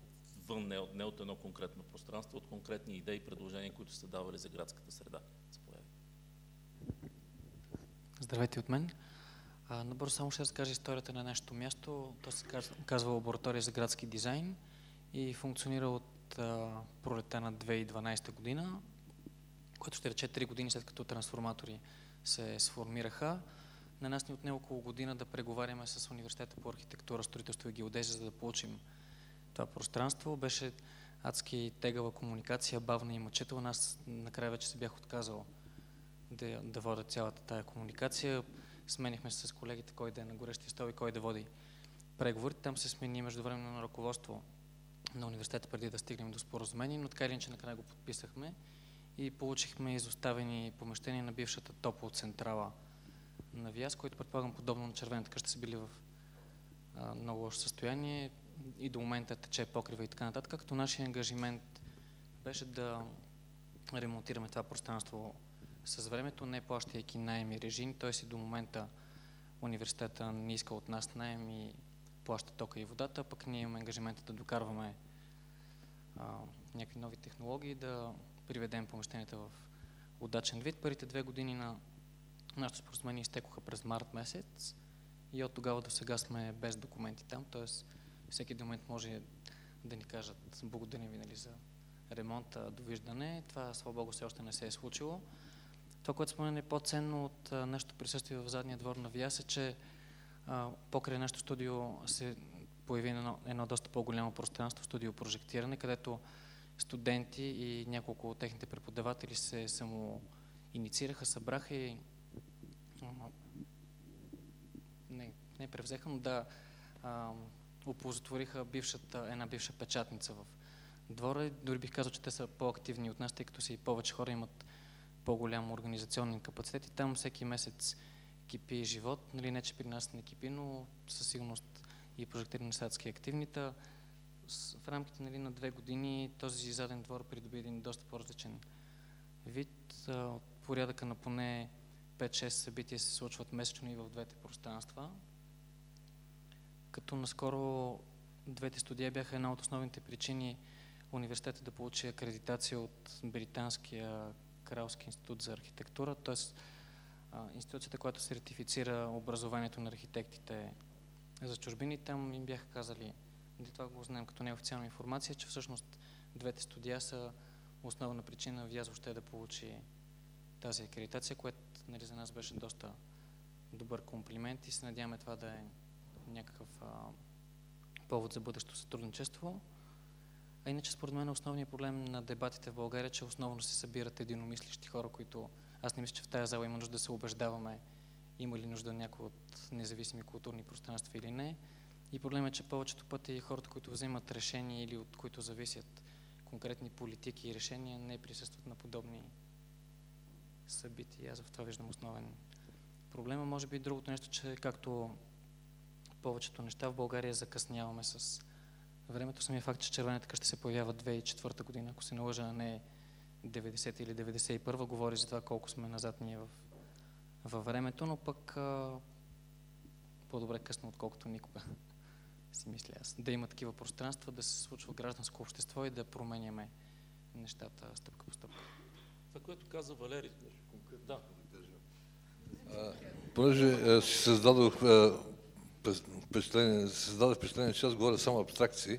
вън, не от, не от едно конкретно пространство, от конкретни идеи и предложения, които са давали за градската среда. Здравейте от мен. А, набързо само ще разкажа историята на нашето място. То се казва, Лаборатория за градски дизайн и функционира от а, пролета на 2012 година, което ще рече 3 години след като трансформатори се сформираха. На нас ни отне около година да преговаряме с Университета по архитектура, строителство и геодезия, за да получим това пространство. Беше адски тегава комуникация, бавна и мъчителна. Аз накрая вече се бях отказал да, да водя цялата тая комуникация. Сменихме се с колегите кой да е на горещия стол и кой да води преговорите. Там се смени междувременно на ръководство на университета преди да стигнем до споразумение, но така или иначе накрая го подписахме и получихме изоставени помещения на бившата топлоцентрала на Вяз, които предполагам подобно на червената къща са били в а, много лошо състояние и до момента тече покрива и така нататък, като нашия ангажимент беше да ремонтираме това пространство с времето, не плащайки найеми режим, т.е. и до момента университета не иска от нас найем и плаща тока и водата, пък ние имаме ангажимента да докарваме а, някакви нови технологии, да приведем помещенията в удачен вид. Първите две години на нашето споразумение изтекоха през март месец и от тогава до сега сме без документи там, т.е. всеки момент може да ни кажат благодарим ви нали, за ремонта, довиждане. Това, слава Богу, все още не се е случило. Това, което спомене е по-ценно от нашето присъствие в задния двор на Вияс е, че покрай нашето студио се появи едно, едно доста по-голямо пространство, студио прожектиране, където студенти и няколко от техните преподаватели се само инициираха, събраха и не, не превзеха, но да а, оползотвориха бившата, една бивша печатница в двора. Дори бих казал, че те са по-активни от нас, тъй като си повече хора имат по-голям организационен капацитет и там всеки месец кипи живот. Нали, не, че при нас не кипи, но със сигурност и прожектирани са адски активните. В рамките нали, на две години този заден двор придоби един доста по-различен вид. От порядъка на поне 5-6 събития се случват месечно и в двете пространства. Като наскоро двете студия бяха една от основните причини университета да получи акредитация от Британския Кралски институт за архитектура, т.е. институцията, която сертифицира образованието на архитектите за чужбини. Там им бяха казали, това го знаем като неофициална информация, че всъщност двете студия са основна причина Вяз въобще да получи тази акредитация, което нали, за нас беше доста добър комплимент и се надяваме това да е някакъв а, повод за бъдещо сътрудничество. А иначе според мен основният проблем на дебатите в България е, че основно се събират единомислищи хора, които аз не мисля, че в тази зала има нужда да се убеждаваме има ли нужда някой от независими културни пространства или не. И проблемът е, че повечето пъти хората, които вземат решения или от които зависят конкретни политики и решения, не присъстват на подобни събития. Аз в това виждам основен проблема. Може би другото нещо, че както повечето неща в България закъсняваме с времето. Самия факт, че червената къща се появява 2004 година, ако се наложа, не 90 или 91, говори за това колко сме назад ние в, във времето, но пък по-добре късно, отколкото никога си мисля аз. Да има такива пространства, да се случва гражданско общество и да променяме нещата стъпка по стъпка. Това, което каза Валери. Да. Понеже си създадох впечатление, създаде впечатление, че аз говоря само абстракции,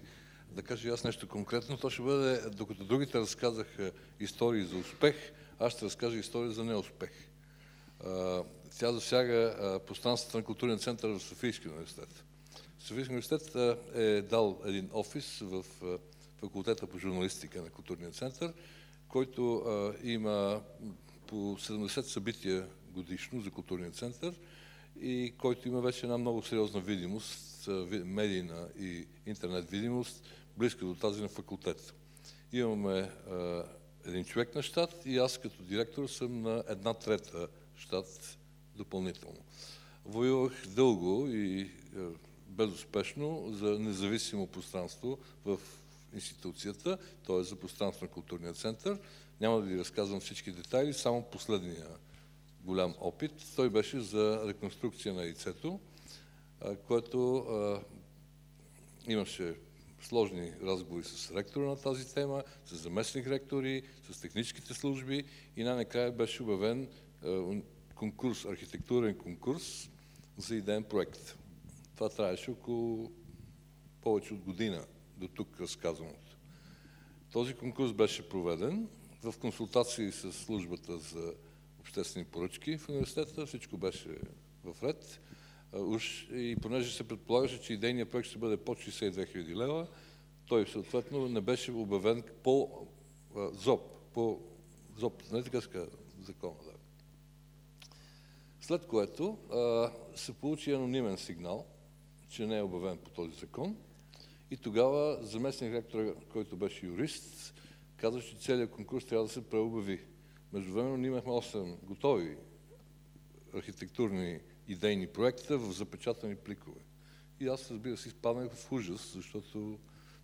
да кажа аз нещо конкретно, то ще бъде, докато другите разказаха истории за успех, аз ще разкажа истории за неуспех. Тя засяга пространството на културния център в Софийския университет. Софийския университет е дал един офис в факултета по журналистика на културния център, който има по 70 събития годишно за културния център и който има вече една много сериозна видимост, медийна и интернет видимост, близка до тази на факултета. Имаме един човек на щат и аз като директор съм на една трета щат допълнително. Воювах дълго и безуспешно за независимо пространство в институцията, т.е. за пространство на културния център. Няма да ви разказвам всички детайли, само последния голям опит. Той беше за реконструкция на яйцето, което имаше сложни разговори с ректора на тази тема, с заместник ректори, с техническите служби и най-накрая беше обявен конкурс, архитектурен конкурс за идеен проект. Това трябваше около повече от година до тук разказаното. Този конкурс беше проведен в консултации с службата за обществени поръчки в университета, всичко беше в ред. И понеже се предполагаше, че идейният проект ще бъде под 62 000 лева, той съответно не беше обявен по ЗОП, по ЗОП, не така ска закона, да. След което а, се получи анонимен сигнал, че не е обявен по този закон и тогава заместник ректора, който беше юрист, каза, че целият конкурс трябва да се преобяви. Междувременно ние имахме 8 готови архитектурни идейни проекта в запечатани пликове. И аз, разбира се, изпаднах в ужас, защото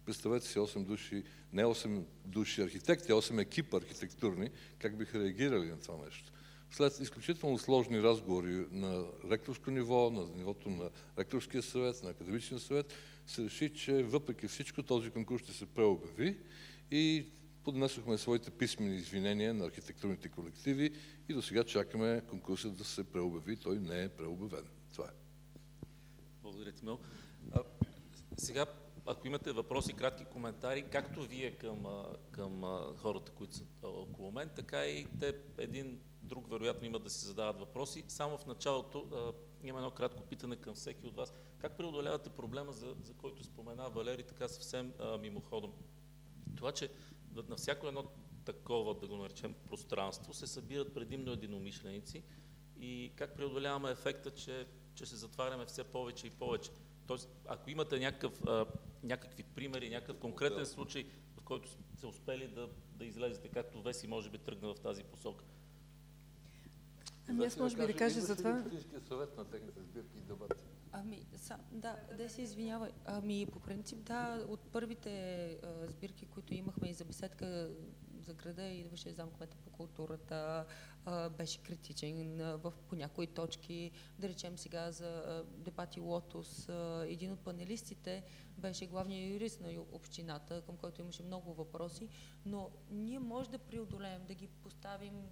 представете си 8 души, не 8 души архитекти, а 8 екипа архитектурни, как биха реагирали на това нещо. След изключително сложни разговори на ректорско ниво, на нивото на ректорския съвет, на академичния съвет, се реши, че въпреки всичко този конкурс ще се преобяви и поднесохме своите писмени извинения на архитектурните колективи и до сега чакаме конкурсът да се преобяви. Той не е преобявен. Това е. Благодаря ти, Мил. сега, ако имате въпроси, кратки коментари, както вие към, към хората, които са около мен, така и те един друг вероятно имат да си задават въпроси. Само в началото има едно кратко питане към всеки от вас. Как преодолявате проблема, за, за който спомена Валери така съвсем а, мимоходом? Това, че на всяко едно такова, да го наречем, пространство, се събират предимно единомишленици и как преодоляваме ефекта, че, че се затваряме все повече и повече. Тоест, ако имате някакъв, а, някакви примери, някакъв конкретен случай, в който сте успели да, да излезете, както Веси може би тръгна в тази посока. Ами аз може би да кажа за това. съвет на техните сбирки и дебати. Ами, са, да, да се извинявай. Ами, по принцип, да, от първите а, сбирки, които имахме и за беседка за града, идваше замкмета по културата, а, беше критичен а, в, по някои точки. Да речем сега за а, дебати Лотос, а, един от панелистите беше главният юрист на общината, към който имаше много въпроси, но ние може да преодолеем, да ги поставим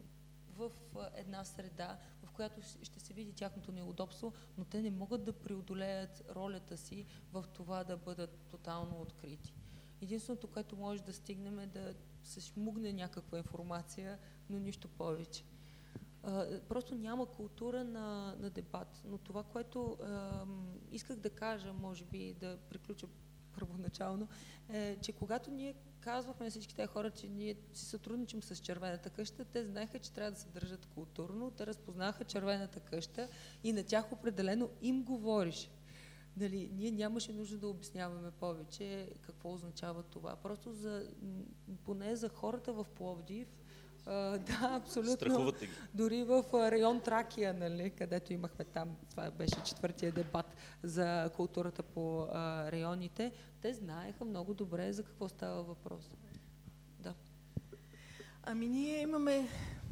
в една среда, в която ще се види тяхното неудобство, но те не могат да преодолеят ролята си в това да бъдат тотално открити. Единственото, което може да стигнем е да се шмугне някаква информация, но нищо повече. просто няма култура на, на дебат. Но това, което е, исках да кажа, може би да приключа първоначално, е, че когато ние казвахме на всички тези хора, че ние си сътрудничим с червената къща, те знаеха, че трябва да се държат културно, те разпознаха червената къща и на тях определено им говориш. нали, ние нямаше нужда да обясняваме повече какво означава това. Просто за, поне за хората в Пловдив, а, да, абсолютно. Страхувате ги. Дори в район Тракия, нали, където имахме там, това беше четвъртия дебат за културата по а, районите, те знаеха много добре за какво става въпрос. Да. Ами ние имаме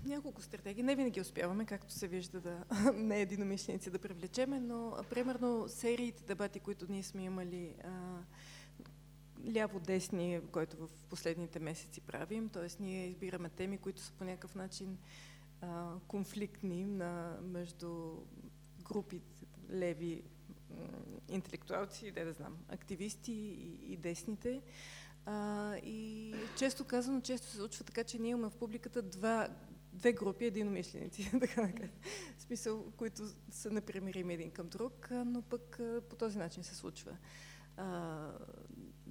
няколко стратегии. Не винаги успяваме, както се вижда, да не единомишленици да привлечеме, но примерно сериите дебати, които ние сме имали а, ляво-десни, който в последните месеци правим, т.е. ние избираме теми, които са по някакъв начин а, конфликтни на, между групи леви интелектуалци, да, да знам, активисти и, и десните. А, и често казано, често се случва така, че ние имаме в публиката два, две групи единомишленици, така да смисъл, които са непремирими един към друг, но пък по този начин се случва а,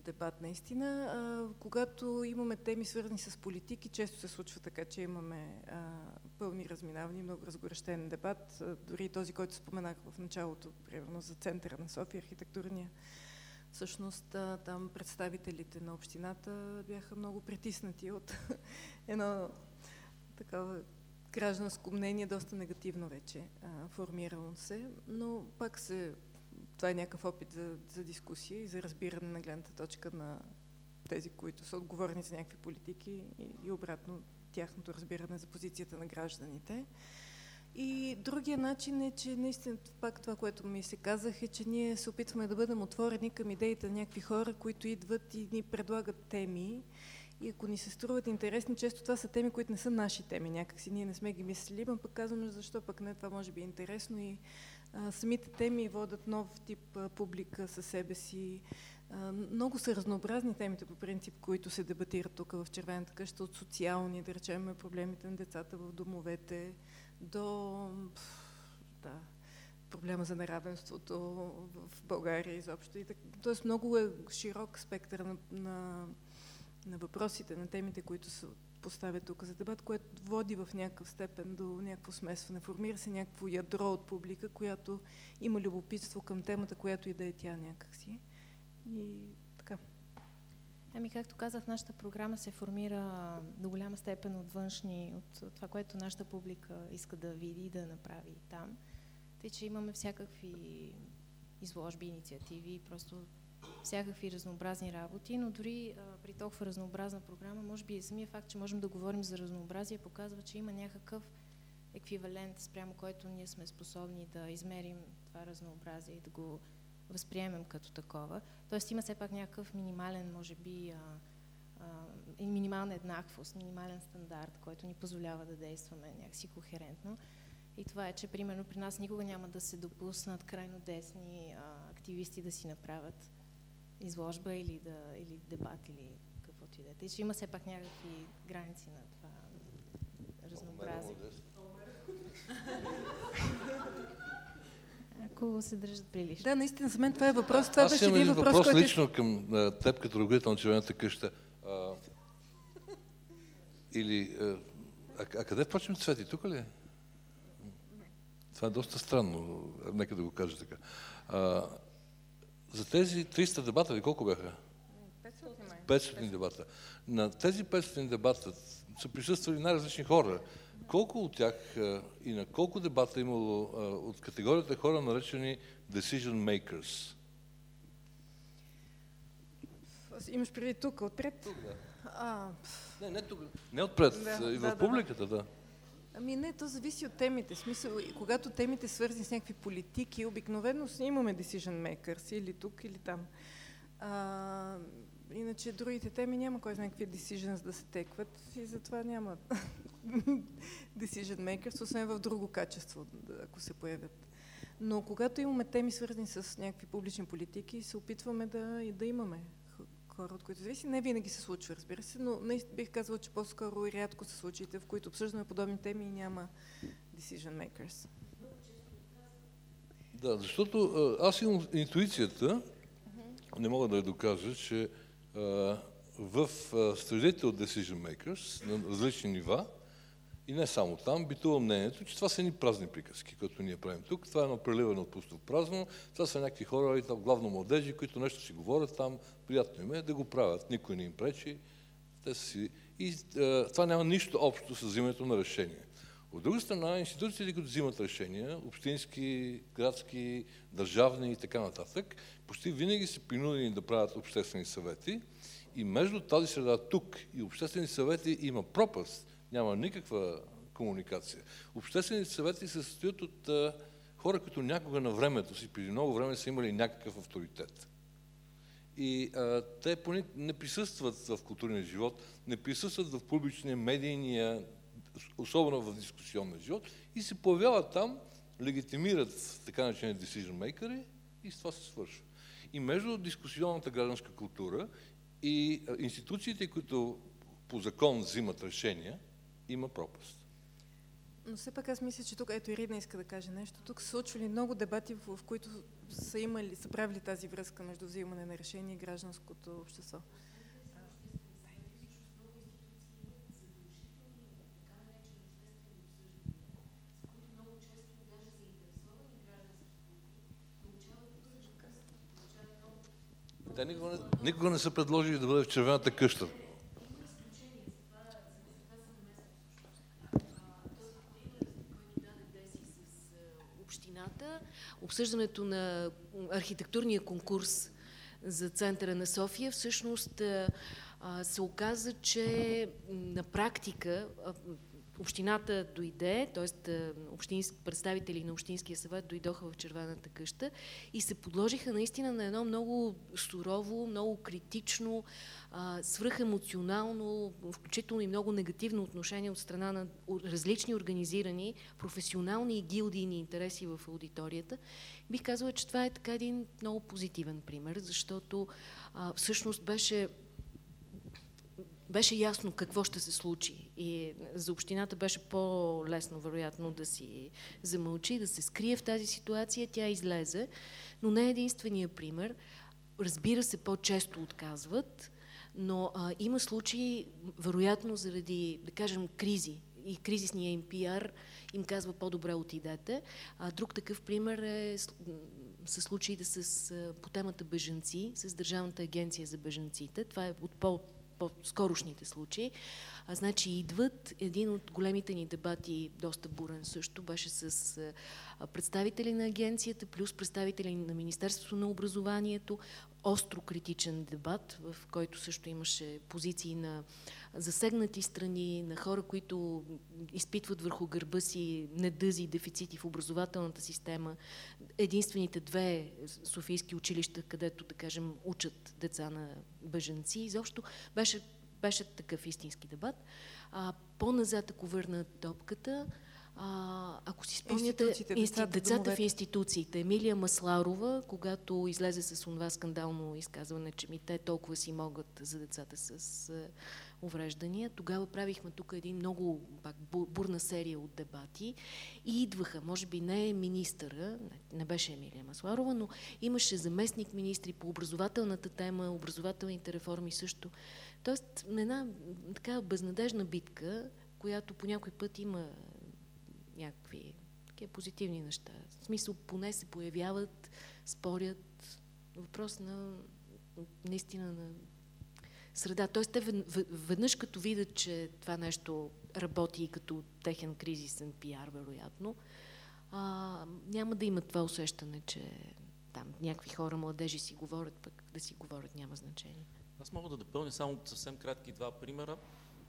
дебат наистина. А, когато имаме теми свързани с политики, често се случва така, че имаме а, пълни разминавания, много разгорещен дебат. А, дори този, който споменах в началото, примерно за центъра на София, архитектурния, всъщност а, там представителите на общината бяха много притиснати от едно такава гражданско мнение, доста негативно вече а, формирало се, но пак се, това е някакъв опит за, за дискусия и за разбиране на гледната точка на тези, които са отговорни за някакви политики и, и обратно тяхното разбиране за позицията на гражданите. И другия начин е, че наистина пак това, което ми се казах, е, че ние се опитваме да бъдем отворени към идеите на някакви хора, които идват и ни предлагат теми и ако ни се струват интересни, често това са теми, които не са наши теми. Някакси ние не сме ги мислили, но пък казваме защо пък не, това може би е интересно и самите теми водят нов тип публика със себе си. Много са разнообразни темите по принцип, които се дебатират тук в Червената къща, от социални, да речем проблемите на децата в домовете, до да, проблема за неравенството в България изобщо. Тоест много е широк спектър на, на на въпросите, на темите, които се поставят тук за дебат, което води в някакъв степен до някакво смесване. Формира се някакво ядро от публика, която има любопитство към темата, която и да е тя някакси. И така. Ами, както казах, нашата програма се формира до голяма степен от външни, от това, което нашата публика иска да види и да направи там. Тъй, че имаме всякакви изложби, инициативи, просто всякакви разнообразни работи, но дори а, при толкова разнообразна програма, може би самия факт, че можем да говорим за разнообразие, показва, че има някакъв еквивалент, спрямо който ние сме способни да измерим това разнообразие и да го възприемем като такова. Тоест има все пак някакъв минимален, може би, а, а, минимална еднаквост, минимален стандарт, който ни позволява да действаме някакси кохерентно. И това е, че примерно при нас никога няма да се допуснат крайно десни а, активисти да си направят изложба или, да, или дебат или каквото и да е. Тъй, че има все пак някакви граници на това разнообразие. Ако се държат прилично. Да, наистина, за мен това е въпрос. Това Аз беше един въпрос, въпрос, който... лично към а, теб, като ръководител на червената къща. А, или... А, а, къде впрочем цвети? Тук ли е? Това е доста странно, нека да го кажа така. А, за тези 300 дебата, или колко бяха? 500 дебата. На тези 500 дебата са присъствали най-различни хора. Колко от тях и на колко дебата е имало от категорията хора, наречени decision makers? Имаш преди тук, отпред? Тук, да. А, не, не тук. Не отпред, да, и в да, публиката, да. Ами не, то зависи от темите. Смисъл, когато темите свързани с някакви политики, обикновено имаме decision makers или тук, или там. А, иначе другите теми няма кой знае какви decisions да се текват и затова няма decision makers, освен в друго качество, ако се появят. Но когато имаме теми свързани с някакви публични политики, се опитваме да, да имаме хора, от които зависи. Не винаги се случва, разбира се, но бих казала, че по-скоро и рядко са случаите, в които обсъждаме подобни теми и няма decision makers. Да, защото аз имам интуицията, не мога да я докажа, че а, в средите от decision makers на различни нива и не само там, битува мнението, че това са едни празни приказки, които ние правим тук. Това е едно преливане от пусто в празно. Това са някакви хора, главно младежи, които нещо си говорят там. Приятно им е да го правят. Никой не им пречи. Те си... И е, това няма нищо общо с взимането на решение. От друга страна, институциите, които взимат решения, общински, градски, държавни и така нататък, почти винаги са принудени да правят обществени съвети. И между тази среда тук и обществени съвети има пропаст, няма никаква комуникация. Обществените съвети се състоят от а, хора, които някога на времето си, преди много време са имали някакъв авторитет. И а, те поне не присъстват в културния живот, не присъстват в публичния, медийния, особено в дискусионния живот, и се появяват там, легитимират така начини decision makers и с това се свършва. И между дискусионната гражданска култура и институциите, които по закон взимат решения, има пропаст. Но все пак аз мисля, че тук, ето Ирина иска да каже нещо, тук са случвали много дебати, в, в които са, имали, са правили тази връзка между взимане на решение и гражданското общество. Те никога не, никога не са предложили да бъде в червената къща. Обсъждането на архитектурния конкурс за центъра на София, всъщност се оказа, че на практика общината дойде, т.е. представители на Общинския съвет дойдоха в Червената къща и се подложиха наистина на едно много сурово, много критично, свръхемоционално, включително и много негативно отношение от страна на различни организирани професионални и гилдийни интереси в аудиторията. Бих казала, че това е така един много позитивен пример, защото а, всъщност беше беше ясно какво ще се случи и за общината беше по-лесно, вероятно, да си замълчи, да се скрие в тази ситуация. Тя излезе, но не е единствения пример. Разбира се, по-често отказват, но а, има случаи, вероятно заради, да кажем, кризи и кризисния им пиар им казва по-добре отидете. А, друг такъв пример е с случаите с, по темата бежанци, с Държавната агенция за бежанците. Това е от по по-скорошните случаи. А, значи идват, един от големите ни дебати, доста бурен също, беше с представители на агенцията, плюс представители на Министерството на образованието, остро критичен дебат, в който също имаше позиции на засегнати страни, на хора, които изпитват върху гърба си недъзи дефицити в образователната система. Единствените две софийски училища, където, да кажем, учат деца на бъженци. Изобщо беше, беше такъв истински дебат. По-назад, ако върна топката, а, ако си спомняте, децата, децата в институциите, Емилия Масларова, когато излезе с това скандално изказване, че ми те толкова си могат за децата с увреждания. Тогава правихме тук един много пак, бурна серия от дебати и идваха, може би не министъра, не, беше Емилия Масларова, но имаше заместник министри по образователната тема, образователните реформи също. Тоест, една така безнадежна битка, която по някой път има някакви такива позитивни неща. В смисъл, поне се появяват, спорят. Въпрос на наистина на среда. Тоест, те веднъж като видят, че това нещо работи и като техен кризисен пиар, вероятно, а, няма да имат това усещане, че там някакви хора, младежи си говорят, пък да си говорят няма значение. Аз мога да допълня само съвсем кратки два примера.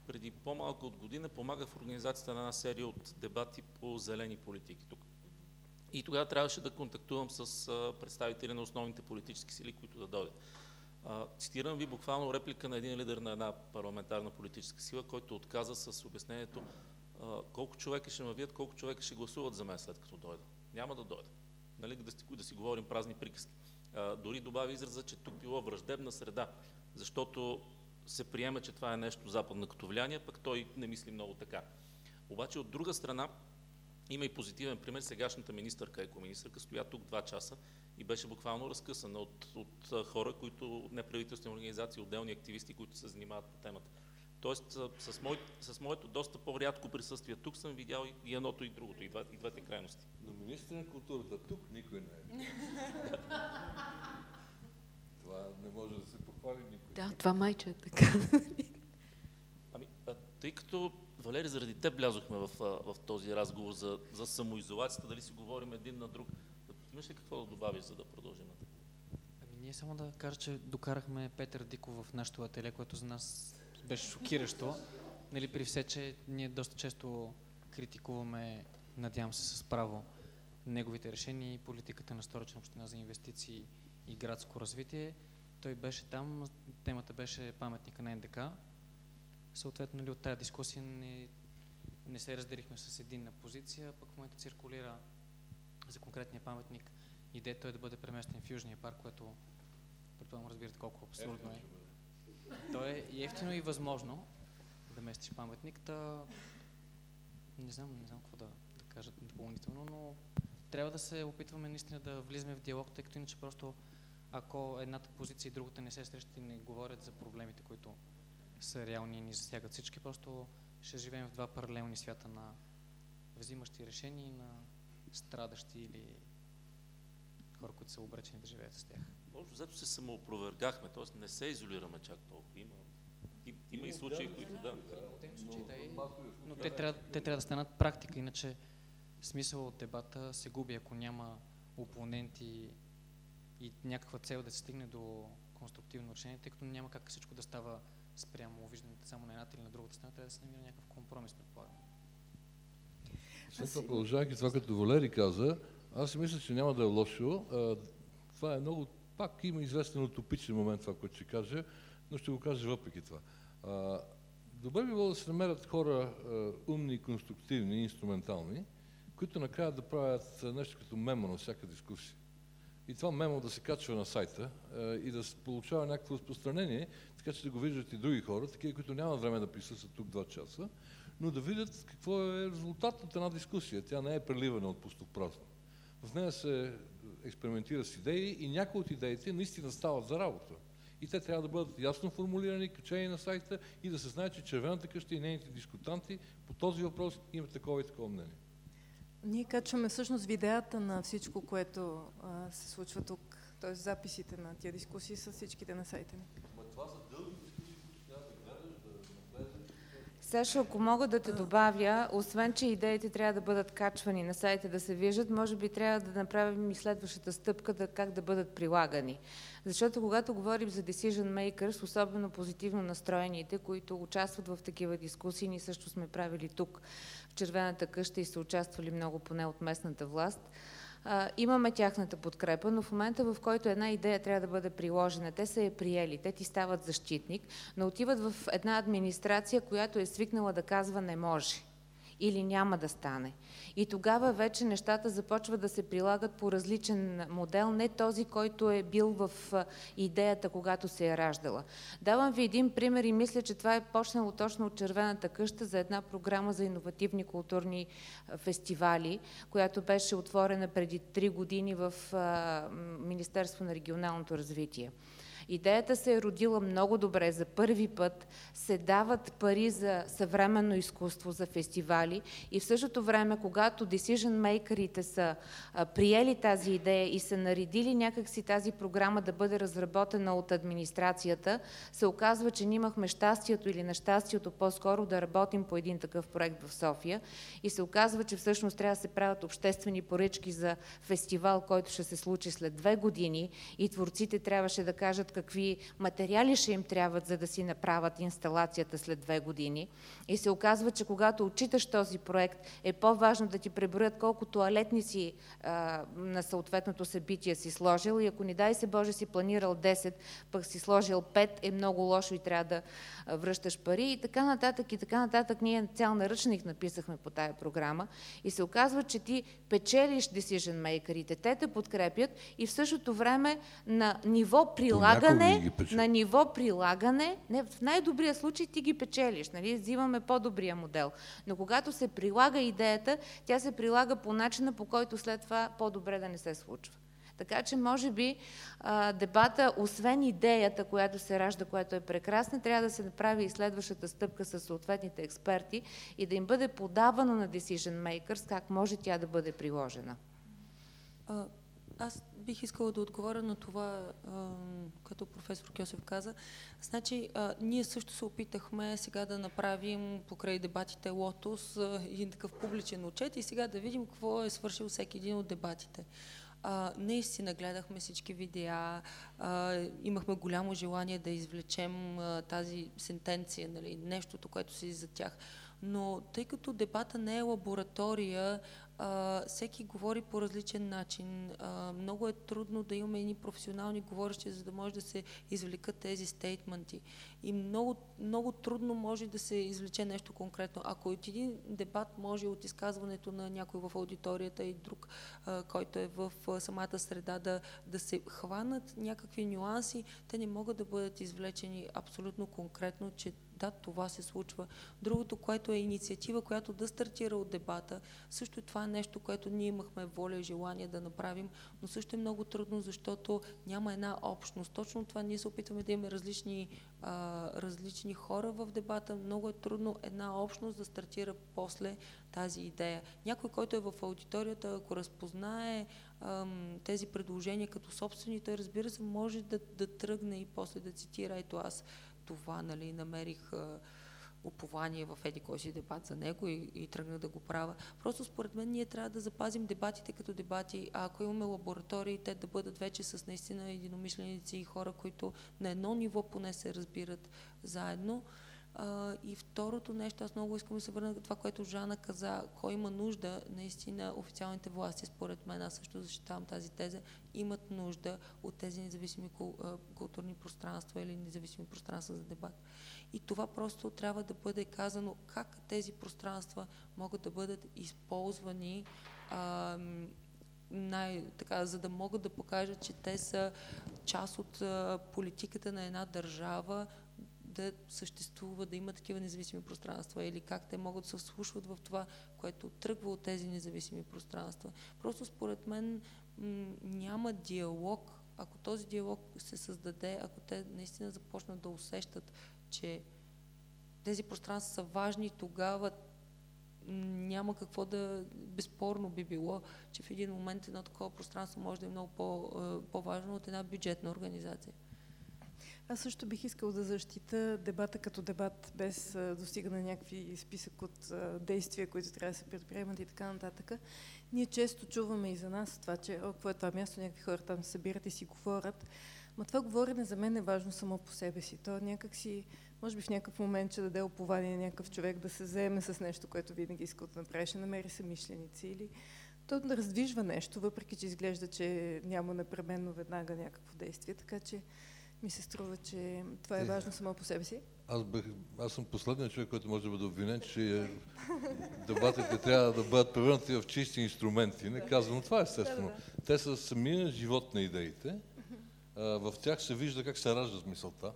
Преди по-малко от година помагах в организацията на една серия от дебати по зелени политики тук. И тогава трябваше да контактувам с представители на основните политически сили, които да дойдат. Цитирам ви буквално реплика на един лидер на една парламентарна политическа сила, който отказа с обяснението колко човека ще ме видят, колко човека ще гласуват за мен след като дойда. Няма да дойда. Нали, да, си, да си говорим празни приказки. А, дори добави израза, че тук било враждебна среда, защото се приема, че това е нещо западно като влияние, пък той не мисли много така. Обаче от друга страна има и позитивен пример. Сегашната министърка, екоминистърка, стоя тук два часа и беше буквално разкъсана от, от хора, които неправителствени организации, отделни активисти, които се занимават по темата. Тоест, с, мой, с моето доста по-рядко присъствие тук съм видял и едното и другото, и, двете, и двете крайности. Но министър на културата тук никой не е. това не може да се похвали никой. Да, това майче е така. ами, а, тъй като, Валери, заради теб влязохме в, в този разговор за, за самоизолацията, дали си говорим един на друг, ли какво да добавиш, за да продължим? Ами ние само да кажа, че докарахме Петър Диков в нашото ателие, което за нас беше шокиращо. Нали, при все, че ние доста често критикуваме, надявам се с право, неговите решения и политиката на Столична община за инвестиции и градско развитие. Той беше там, темата беше паметника на НДК. Съответно, нали, от тази дискусия не, не се разделихме с единна позиция, пък в момента циркулира за конкретния паметник идеята е да бъде преместен в Южния парк, което предполагам разбирате колко абсурдно е. То е и ефтино и възможно да местиш паметник. Та... Не знам, не знам какво да, да кажа допълнително, но трябва да се опитваме наистина да влизаме в диалог, тъй като иначе просто ако едната позиция и другата не се срещат и не говорят за проблемите, които са реални и ни засягат всички, просто ще живеем в два паралелни свята на взимащи решения и на страдащи или хора, които са обречени да живеят с тях. Общо взето се самоопровергахме, т.е. не се изолираме чак толкова. Има, има и случаи, които да. Но те трябва, те трябва да станат практика, иначе смисъл от дебата се губи, ако няма опоненти и някаква цел да се стигне до конструктивно решение, тъй като няма как всичко да става спрямо виждането само на едната или на другата страна, трябва да се намира някакъв компромис, предполагам. Това, продължавайки това, като Валери каза, аз си мисля, че няма да е лошо. Това е много, пак има известен утопичен момент това, което ще кажа, но ще го кажа въпреки това. Добре би било да се намерят хора умни, конструктивни, инструментални, които накрая да правят нещо като мемо на всяка дискусия. И това мемо да се качва на сайта и да получава някакво разпространение, така че да го виждат и други хора, такива, които нямат време да присъстват тук два часа, но да видят какво е резултат от една дискусия. Тя не е преливана от пусто празно. В нея се експериментира с идеи и някои от идеите наистина стават за работа. И те трябва да бъдат ясно формулирани, качени на сайта и да се знае, че червената къща и нейните дискутанти по този въпрос имат такова и такова мнение. Ние качваме всъщност видеята на всичко, което а, се случва тук, т.е. записите на тия дискусии с всичките на сайта ни. Сашо, ако мога да те добавя, освен, че идеите трябва да бъдат качвани на сайта да се виждат, може би трябва да направим и следващата стъпка да, как да бъдат прилагани. Защото когато говорим за decision makers, особено позитивно настроените, които участват в такива дискусии, ние също сме правили тук в Червената къща и са участвали много поне от местната власт, имаме тяхната подкрепа, но в момента, в който една идея трябва да бъде приложена, те са я приели, те ти стават защитник, но отиват в една администрация, която е свикнала да казва не може или няма да стане. И тогава вече нещата започват да се прилагат по различен модел, не този, който е бил в идеята, когато се е раждала. Давам ви един пример и мисля, че това е почнало точно от Червената къща за една програма за иновативни културни фестивали, която беше отворена преди три години в Министерство на регионалното развитие. Идеята се е родила много добре. За първи път се дават пари за съвременно изкуство, за фестивали и в същото време, когато decision makerите са приели тази идея и са наредили някакси тази програма да бъде разработена от администрацията, се оказва, че ние имахме щастието или нещастието по-скоро да работим по един такъв проект в София и се оказва, че всъщност трябва да се правят обществени поръчки за фестивал, който ще се случи след две години и творците трябваше да кажат какви материали ще им трябват, за да си направят инсталацията след две години. И се оказва, че когато отчиташ този проект, е по-важно да ти преброят колко туалетни си а, на съответното събитие си сложил. И ако ни дай се Боже си планирал 10, пък си сложил 5, е много лошо и трябва да връщаш пари. И така нататък, и така нататък. Ние цял наръчник написахме по тая програма. И се оказва, че ти печелиш decision makerите. Те те подкрепят и в същото време на ниво прилагане прилагане, на ниво прилагане, не, в най-добрия случай ти ги печелиш, нали? взимаме по-добрия модел. Но когато се прилага идеята, тя се прилага по начина, по който след това по-добре да не се случва. Така че, може би, дебата, освен идеята, която се ражда, която е прекрасна, трябва да се направи и следващата стъпка с съответните експерти и да им бъде подавано на decision makers как може тя да бъде приложена. Аз бих искала да отговоря на това, като професор Кьосев каза. Значи, ние също се опитахме сега да направим покрай дебатите Лотос един такъв публичен отчет и сега да видим какво е свършил всеки един от дебатите. А, наистина гледахме всички видеа, а, имахме голямо желание да извлечем а, тази сентенция, нали, нещото, което си за тях. Но тъй като дебата не е лаборатория, а, всеки говори по различен начин. А, много е трудно да имаме едни професионални говорещи, за да може да се извлекат тези стейтменти. И много, много трудно може да се извлече нещо конкретно. Ако от един дебат може от изказването на някой в аудиторията и друг, а, който е в а, самата среда, да, да се хванат някакви нюанси, те не могат да бъдат извлечени абсолютно конкретно, че да, това се случва. Другото, което е инициатива, която да стартира от дебата, също това нещо, което ние имахме воля и желание да направим, но също е много трудно, защото няма една общност. Точно това ние се опитваме да имаме различни, а, различни хора в дебата. Много е трудно една общност да стартира после тази идея. Някой, който е в аудиторията, ако разпознае тези предложения като собствени, той разбира се може да, да тръгне и после да цитира. Ето аз това, нали, намерих упование в еди кой си дебат за него и, и тръгнах да го правя. Просто според мен ние трябва да запазим дебатите като дебати, а ако имаме лаборатории, те да бъдат вече с наистина единомишленици и хора, които на едно ниво поне се разбират заедно. И второто нещо, аз много искам да се върна това, което Жана каза, кой има нужда, наистина официалните власти, според мен, аз също защитавам тази теза, имат нужда от тези независими културни пространства или независими пространства за дебат. И това просто трябва да бъде казано как тези пространства могат да бъдат използвани а, най, така, за да могат да покажат, че те са част от а, политиката на една държава, да съществува, да има такива независими пространства или как те могат да се вслушват в това, което тръгва от тези независими пространства. Просто според мен няма диалог. Ако този диалог се създаде, ако те наистина започнат да усещат, че тези пространства са важни, тогава няма какво да... Безспорно би било, че в един момент едно такова пространство може да е много по, по-важно от една бюджетна организация. Аз също бих искал да защита дебата като дебат, без достигане на някакви списък от действия, които трябва да се предприемат и така нататък. Ние често чуваме и за нас това, че какво е това място, някакви хора там се събират и си говорят. Но това говорене за мен е важно само по себе си. То някак си, може би в някакъв момент ще даде опование някакъв човек да се заеме с нещо, което винаги иска да направи, ще намери мишленици или то да раздвижва нещо, въпреки че изглежда, че няма непременно веднага някакво действие. Така че ми се струва, че това е, е важно само по себе си. Аз, бих, аз съм последният човек, който може да бъде обвинен, че дебатите трябва да бъдат превърнати в чисти инструменти. Не казвам това естествено. Те са самия живот на идеите. В тях се вижда как се ражда мисълта.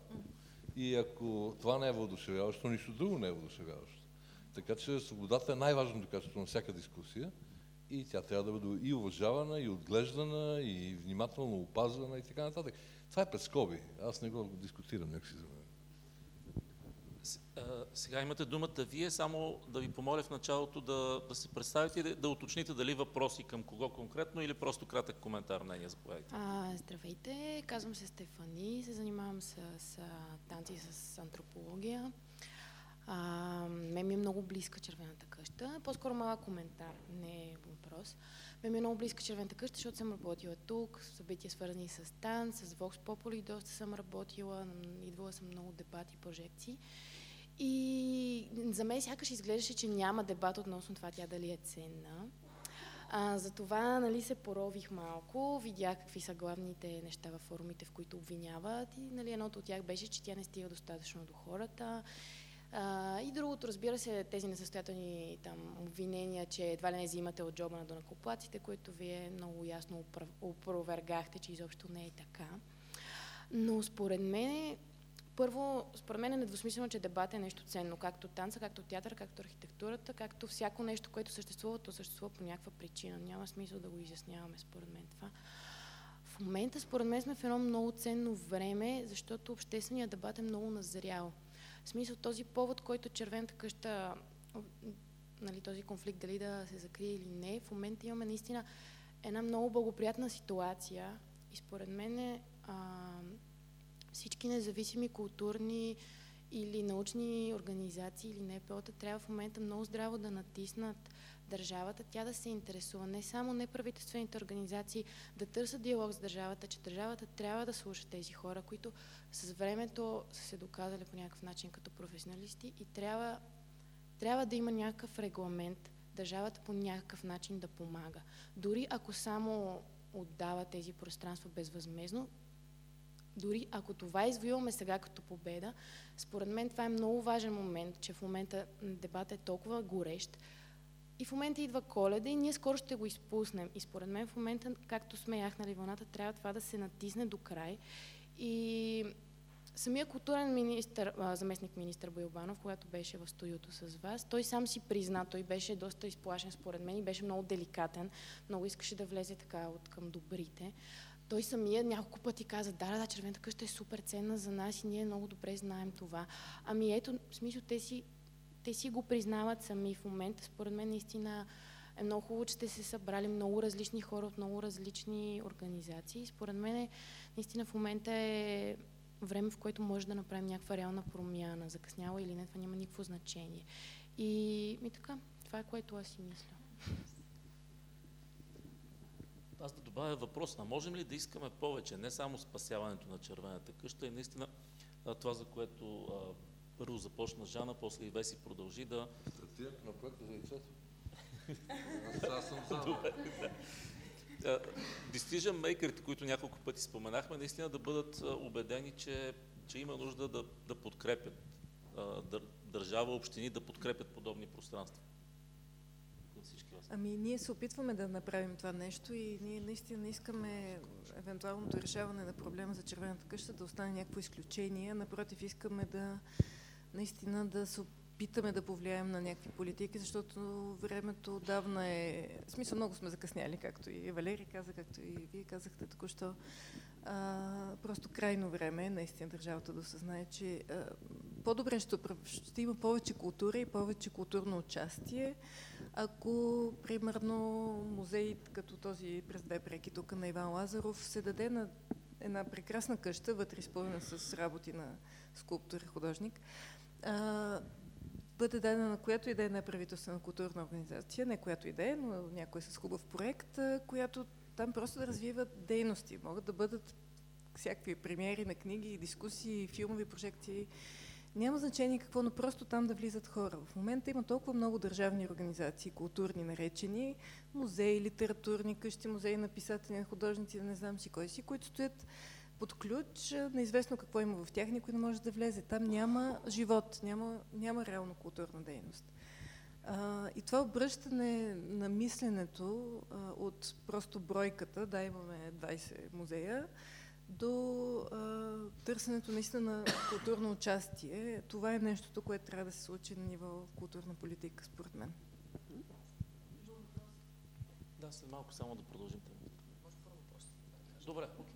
И ако това не е въодушевяващо, нищо друго не е въодушевяващо. Така че свободата е най-важното качество на всяка дискусия и тя трябва да бъде и уважавана, и отглеждана, и внимателно опазвана и така нататък. Това е пред скоби. Аз не го дискутирам някакси за мен. Сега имате думата вие, само да ви помоля в началото да, да се представите и да, да уточните дали въпроси към кого конкретно или просто кратък коментар, мнение, заповядайте. А, здравейте, казвам се Стефани, се занимавам с, с танци с антропология. А, мен ми е много близка червената къща. По-скоро малък коментар, не въпрос. Мен ми е много близка червената къща, защото съм работила тук, събития свързани с танц, с Vox Populi доста съм работила, идвала съм много дебати, прожекции. И за мен сякаш изглеждаше, че няма дебат относно това тя дали е ценна. А, затова нали, се порових малко, видях какви са главните неща във форумите, в които обвиняват и нали, едното от тях беше, че тя не стига достатъчно до хората а, и другото, разбира се, тези несъстоятелни там, обвинения, че едва ли не взимате от джоба на донакоплаците, които вие много ясно опровергахте, че изобщо не е така. Но според мен, първо, според мен е недвусмислено, че дебат е нещо ценно, както танца, както театър, както архитектурата, както всяко нещо, което съществува, то съществува по някаква причина. Няма смисъл да го изясняваме, според мен това. момента, според мен, сме в едно много ценно време, защото общественият дебат е много назрял. В смисъл този повод, който червената къща, нали, този конфликт дали да се закрие или не, в момента имаме наистина една много благоприятна ситуация и според мен е, а, всички независими културни или научни организации или НПО-та трябва в момента много здраво да натиснат държавата, тя да се интересува, не само неправителствените организации да търсят диалог с държавата, че държавата трябва да слуша тези хора, които с времето са се доказали по някакъв начин като професионалисти и трябва, трябва да има някакъв регламент, държавата по някакъв начин да помага. Дори ако само отдава тези пространства безвъзмезно, дори ако това извоюваме сега като победа, според мен това е много важен момент, че в момента дебатът е толкова горещ, и в момента идва коледа и ние скоро ще го изпуснем. И според мен в момента, както сме яхнали вълната, трябва това да се натисне до край. И самия културен министр, заместник министр Бойлбанов, когато беше в студиото с вас, той сам си призна, той беше доста изплашен според мен и беше много деликатен, много искаше да влезе така от към добрите. Той самия няколко пъти каза, да, да, червената къща е супер ценна за нас и ние много добре знаем това. Ами ето, в смисъл, те си те си го признават сами в момента. Според мен наистина е много хубаво, че сте се събрали много различни хора от много различни организации. Според мен е, наистина в момента е време, в което може да направим някаква реална промяна. Закъснява или не, това няма никакво значение. И, и така, това е което аз си мисля. Аз да добавя въпрос. А можем ли да искаме повече? Не само спасяването на червената къща и наистина това, за което първо започна Жана, после и Веси продължи да... Стартирането на проекта за лицето. Аз съм за. Decision мейкерите, които няколко пъти споменахме, наистина да бъдат убедени, че, че има нужда да, да подкрепят държава, общини да подкрепят подобни пространства. Ами ние се опитваме да направим това нещо и ние наистина искаме евентуалното решаване на проблема за червената къща да остане някакво изключение. Напротив, искаме да наистина да се опитаме да повлияем на някакви политики, защото времето отдавна е... В смисъл много сме закъсняли, както и Валери каза, както и вие казахте току-що. просто крайно време е наистина държавата да осъзнае, че по-добре ще, ще има повече култура и повече културно участие, ако, примерно, музей като този през две преки тук на Иван Лазаров се даде на една прекрасна къща, вътре изпълнена с работи на скулптор и художник, а, бъде дадена на която и да е неправителствена културна организация, не която и да е, но някой с хубав проект, а, която там просто да развиват дейности. Могат да бъдат всякакви премиери на книги, дискусии, филмови прожекции. Няма значение какво, но просто там да влизат хора. В момента има толкова много държавни организации, културни наречени, музеи, литературни къщи, музеи на писатели, на художници, да не знам си кой си, които стоят под ключ, неизвестно какво има в тях, никой не може да влезе. Там няма живот, няма, няма реално културна дейност. А, и това обръщане на мисленето а, от просто бройката, да, имаме 20 музея, до а, търсенето наистина на културно участие. Това е нещото, което трябва да се случи на ниво културна политика, според мен. Да, след малко само да продължим. Добре, окей.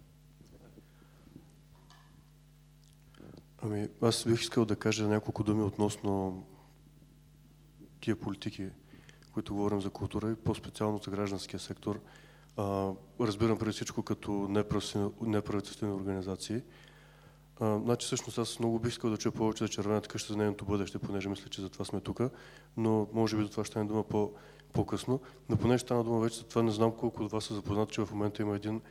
Ами, аз бих искал да кажа няколко думи относно тия политики, които говорим за култура и по-специално за гражданския сектор. А, разбирам преди всичко като неправителствени организации. А, значи всъщност аз много бих искал да чуя повече за червената къща за нейното бъдеще, понеже мисля, че за това сме тук, но може би до това ще не дума по, по-късно. Но понеже стана дума вече за това, не знам колко от вас са запознати, че в момента има един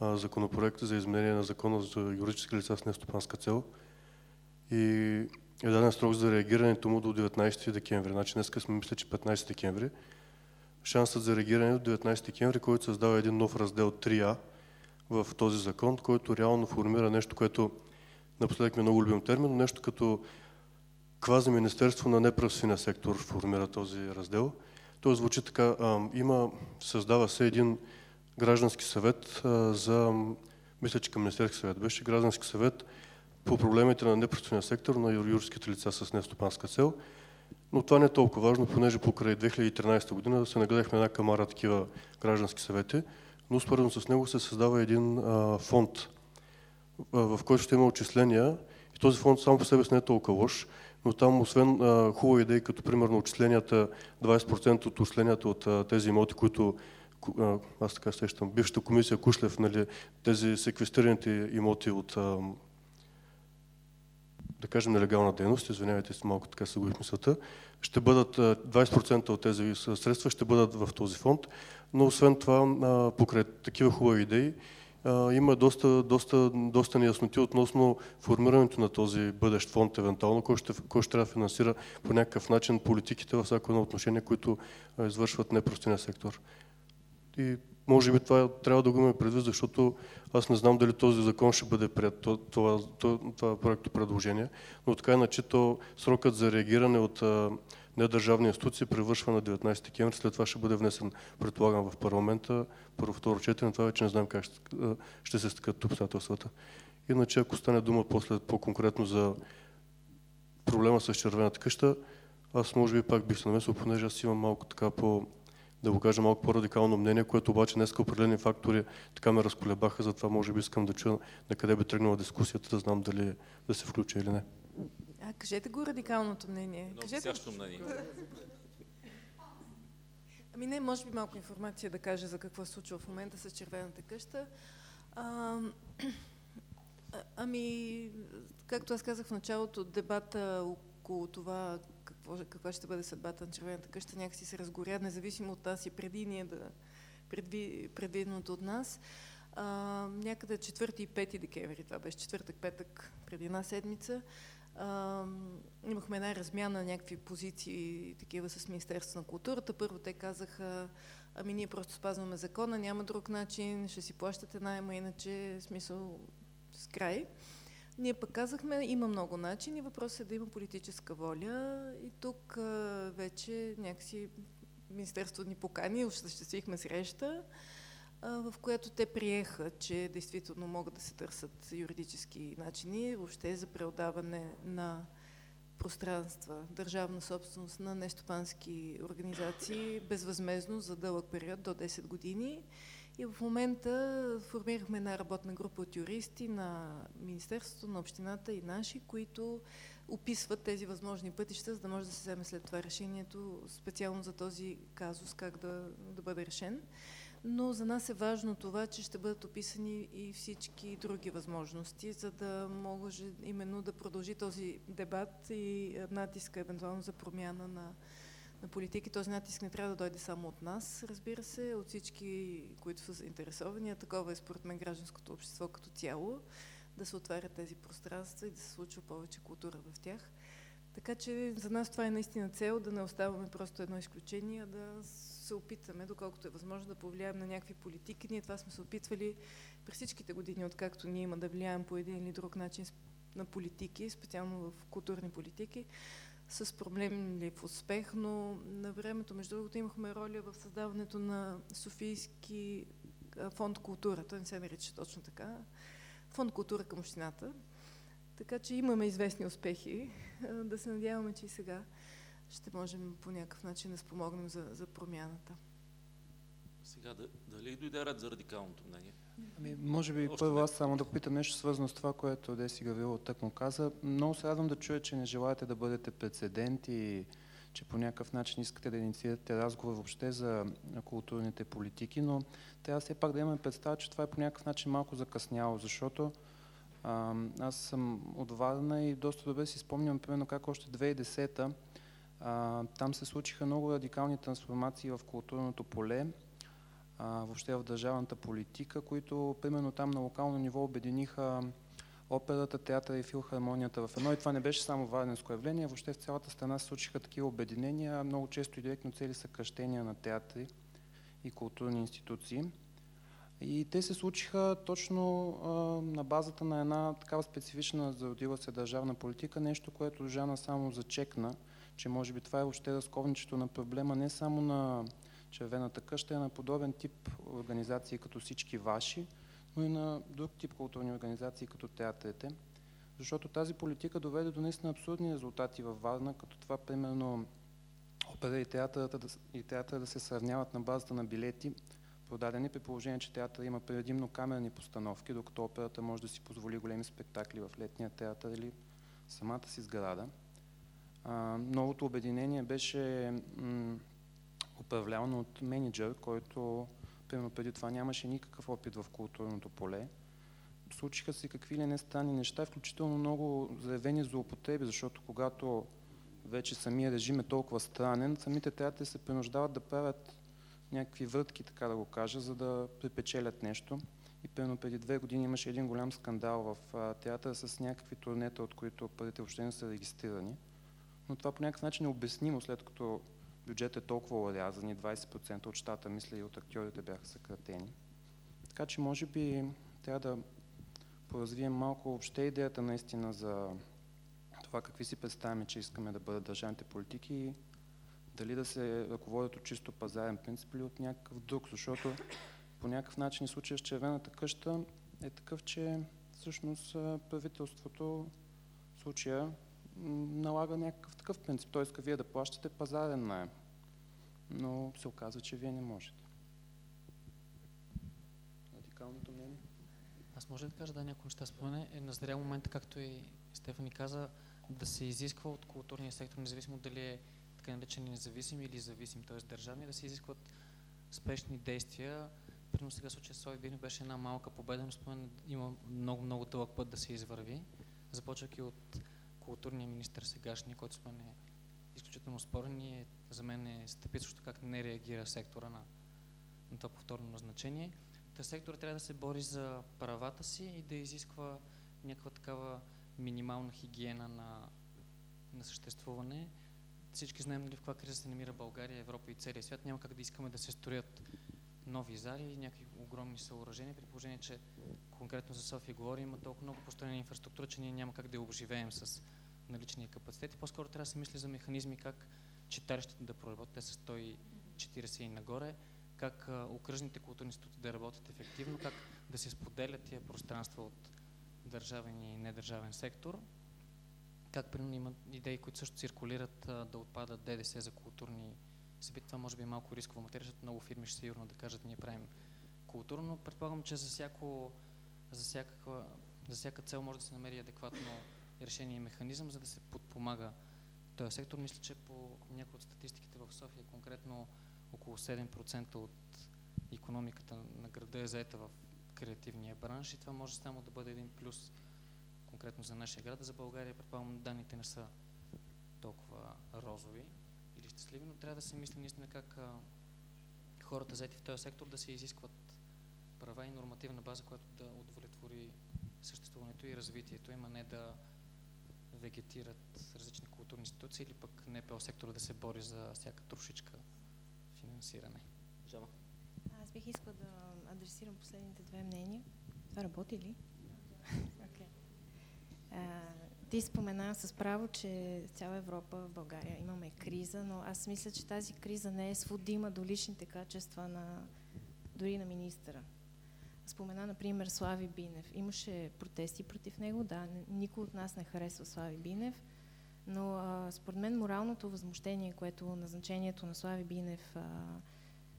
а, законопроект за изменение на закона за юридически лица с нестопанска цел, и е даден срок за реагирането му до 19 декември. Значи днес сме мисля, че 15 декември. Шансът за реагиране до 19 декември, който създава един нов раздел 3А в този закон, който реално формира нещо, което напоследък ми е много любим термин, нещо като квази Министерство на неправствения сектор формира този раздел. Той звучи така, има, създава се един граждански съвет за, мисля, че към Министерски съвет беше, граждански съвет по проблемите на непростения сектор на юридическите лица с нестопанска цел. Но това не е толкова важно, понеже покрай 2013 година се нагледахме една камара такива граждански съвети, но успоредно с него се създава един а, фонд, а, в който ще има отчисления. И този фонд само по себе си не е толкова лош, но там освен а, хубави идеи, като примерно отчисленията, 20% от отчисленията от а, тези имоти, които аз така сещам, бившата комисия Кушлев, нали, тези секвестираните имоти от а, да кажем, нелегална дейност, извинявайте си малко така се мисълта, ще бъдат 20% от тези средства ще бъдат в този фонд, но освен това, покрай такива хубави идеи, има доста, доста, доста неясноти относно формирането на този бъдещ фонд, евентуално, кой ще, кой ще трябва да финансира по някакъв начин политиките във всяко едно отношение, които извършват непростения сектор. И може би това трябва да го имаме предвид, защото аз не знам дали този закон ще бъде прият, това, това, това проекто предложение, но така иначе то срокът за реагиране от недържавни институции превършва на 19 декември, след това ще бъде внесен, предполагам, в парламента, първо, второ четене, това вече не знам как ще, ще се стъкат обстоятелствата. Иначе, ако стане дума после по-конкретно за проблема с червената къща, аз може би пак бих се намесил, понеже аз имам малко така по да го кажа малко по-радикално мнение, което обаче днес определени фактори така ме разколебаха, затова може би искам да чуя на къде би тръгнала дискусията, да знам дали да се включа или не. А, кажете го радикалното мнение. Много кажете... мнение. Ами не, може би малко информация да кажа за какво се случва в момента с червената къща. А, ами, както аз казах в началото, дебата около това какво, каква ще бъде съдбата на червената къща, някакси се разгоря, независимо от нас и преди ние да предви, предвиденото от нас. А, някъде 4 и 5 декември, това беше четвъртък, петък, преди една седмица, а, имахме една размяна на някакви позиции такива с Министерството на културата. Първо те казаха, ами ние просто спазваме закона, няма друг начин, ще си плащате найма, иначе смисъл с край. Ние пък казахме, има много начини, въпросът е да има политическа воля. И тук а, вече някакси Министерството ни покани, осъществихме среща, а, в която те приеха, че действително могат да се търсят юридически начини въобще за преодаване на пространства, държавна собственост на нестопански организации безвъзмезно за дълъг период до 10 години и в момента формирахме една работна група от юристи на Министерството, на общината и наши, които описват тези възможни пътища, за да може да се вземе след това решението специално за този казус, как да, да бъде решен. Но за нас е важно това, че ще бъдат описани и всички други възможности, за да може именно да продължи този дебат и натиска евентуално за промяна на на политики. Този натиск не трябва да дойде само от нас, разбира се, от всички, които са заинтересовани. Такова е според мен гражданското общество като цяло, да се отварят тези пространства и да се случва повече култура в тях. Така че за нас това е наистина цел, да не оставаме просто едно изключение, а да се опитаме, доколкото е възможно, да повлияем на някакви политики. Ние това сме се опитвали през всичките години, откакто ние има да влияем по един или друг начин на политики, специално в културни политики с проблемлив успех, но на времето, между другото, имахме роля в създаването на Софийски фонд култура. Той не се нарича точно така. Фонд култура към общината. Така че имаме известни успехи. Да се надяваме, че и сега ще можем по някакъв начин да спомогнем за, за промяната. Сега, дали дойде ред за радикалното мнение? Ами, може би Още първо аз само да попитам нещо свързано с това, което Деси Гаврило так му каза. Много се радвам да чуя, че не желаете да бъдете прецедент и че по някакъв начин искате да инициирате разговор въобще за културните политики, но трябва все пак да имаме представа, че това е по някакъв начин малко закъсняло, защото а, аз съм от Варна и доста добре си спомням, примерно как още 2010-та там се случиха много радикални трансформации в културното поле а, въобще в държавната политика, които примерно там на локално ниво обединиха операта, театъра и филхармонията в едно. И това не беше само варненско явление, въобще в цялата страна се случиха такива обединения, много често и директно цели съкръщения на театри и културни институции. И те се случиха точно а, на базата на една такава специфична зародила се държавна политика, нещо, което Жана само зачекна, че може би това е въобще разковничето на проблема не само на Червената къща е на подобен тип организации като всички ваши, но и на друг тип културни организации като театрите. Защото тази политика доведе до наистина абсурдни резултати във Варна, като това примерно опера и театъра да, и театъра да се сравняват на базата на билети, продадени при положение, че театър има предимно камерни постановки, докато операта може да си позволи големи спектакли в летния театър или самата си сграда. А, новото обединение беше управлявано от менеджер, който примерно преди това нямаше никакъв опит в културното поле. Случиха се какви ли не странни неща, включително много заявени злоупотреби, защото когато вече самия режим е толкова странен, самите театри се принуждават да правят някакви въртки, така да го кажа, за да припечелят нещо. И примерно преди две години имаше един голям скандал в театъра с някакви турнета, от които парите въобще не са регистрирани. Но това по някакъв начин е обяснимо, след като бюджет е толкова урязан и 20% от щата, мисля и от актьорите бяха съкратени. Така че може би трябва да поразвием малко въобще идеята наистина за това какви си представяме, че искаме да бъдат държавните политики и дали да се ръководят от чисто пазарен принцип или от някакъв друг, защото по някакъв начин случая с червената къща е такъв, че всъщност правителството случая налага някакъв такъв принцип. Той иска вие да плащате пазарен найем. Но се оказва, че вие не можете. Радикалното мнение? Аз може да кажа да някои неща спомене. Е назрял момента, както и Стефани каза, да се изисква от културния сектор, независимо дали е така наречен независим или зависим, т.е. държавни, да се изискват спешни действия. Примерно сега случая с Бини беше една малка победа, но спомен има много, много дълъг път да се извърви. Започвайки от културния министр сегашния, който спомен е изключително спорен е, за мен е стъписващо как не реагира сектора на, на това повторно назначение. Та сектора трябва да се бори за правата си и да изисква някаква такава минимална хигиена на, на съществуване. Всички знаем нали, в каква криза се намира България, Европа и целия свят. Няма как да искаме да се строят нови зали и някакви огромни съоръжения, при положение, че конкретно за София говорим, има толкова много построена инфраструктура, че ние няма как да я обживеем с наличния капацитет. И по-скоро трябва да се мисли за механизми как читалищите да проработят, те са 140 и нагоре, как окръжните културни институти да работят ефективно, как да се споделят тия пространства от държавен и недържавен сектор. Как примерно има идеи, които също циркулират да отпадат ДДС за културни събития. Може би е малко рискова материя, защото много фирми ще сигурно да кажат, ние правим културно, но предполагам, че за, всяко, за, всяка, за всяка цел може да се намери адекватно решение и механизъм, за да се подпомага този сектор. Мисля, че по някои от статистиките в София, конкретно около 7% от економиката на града е заета в креативния бранш и това може само да бъде един плюс конкретно за нашия град. За България, предполагам, данните не са толкова розови или щастливи, но трябва да се мисли наистина как хората заети в този сектор да се изискват права и нормативна база, която да удовлетвори съществуването и развитието им, а не да вегетират различни културни институции или пък НПО сектора да се бори за всяка трошичка финансиране. Жама. Аз бих искала да адресирам последните две мнения. Това работи ли? okay. а, ти спомена с право, че цяла Европа, в България имаме криза, но аз мисля, че тази криза не е сводима до личните качества на дори на министъра. Спомена, например, Слави Бинев. Имаше протести против него, да, никой от нас не харесва Слави Бинев, но а, според мен моралното възмущение, което назначението на Слави Бинев а,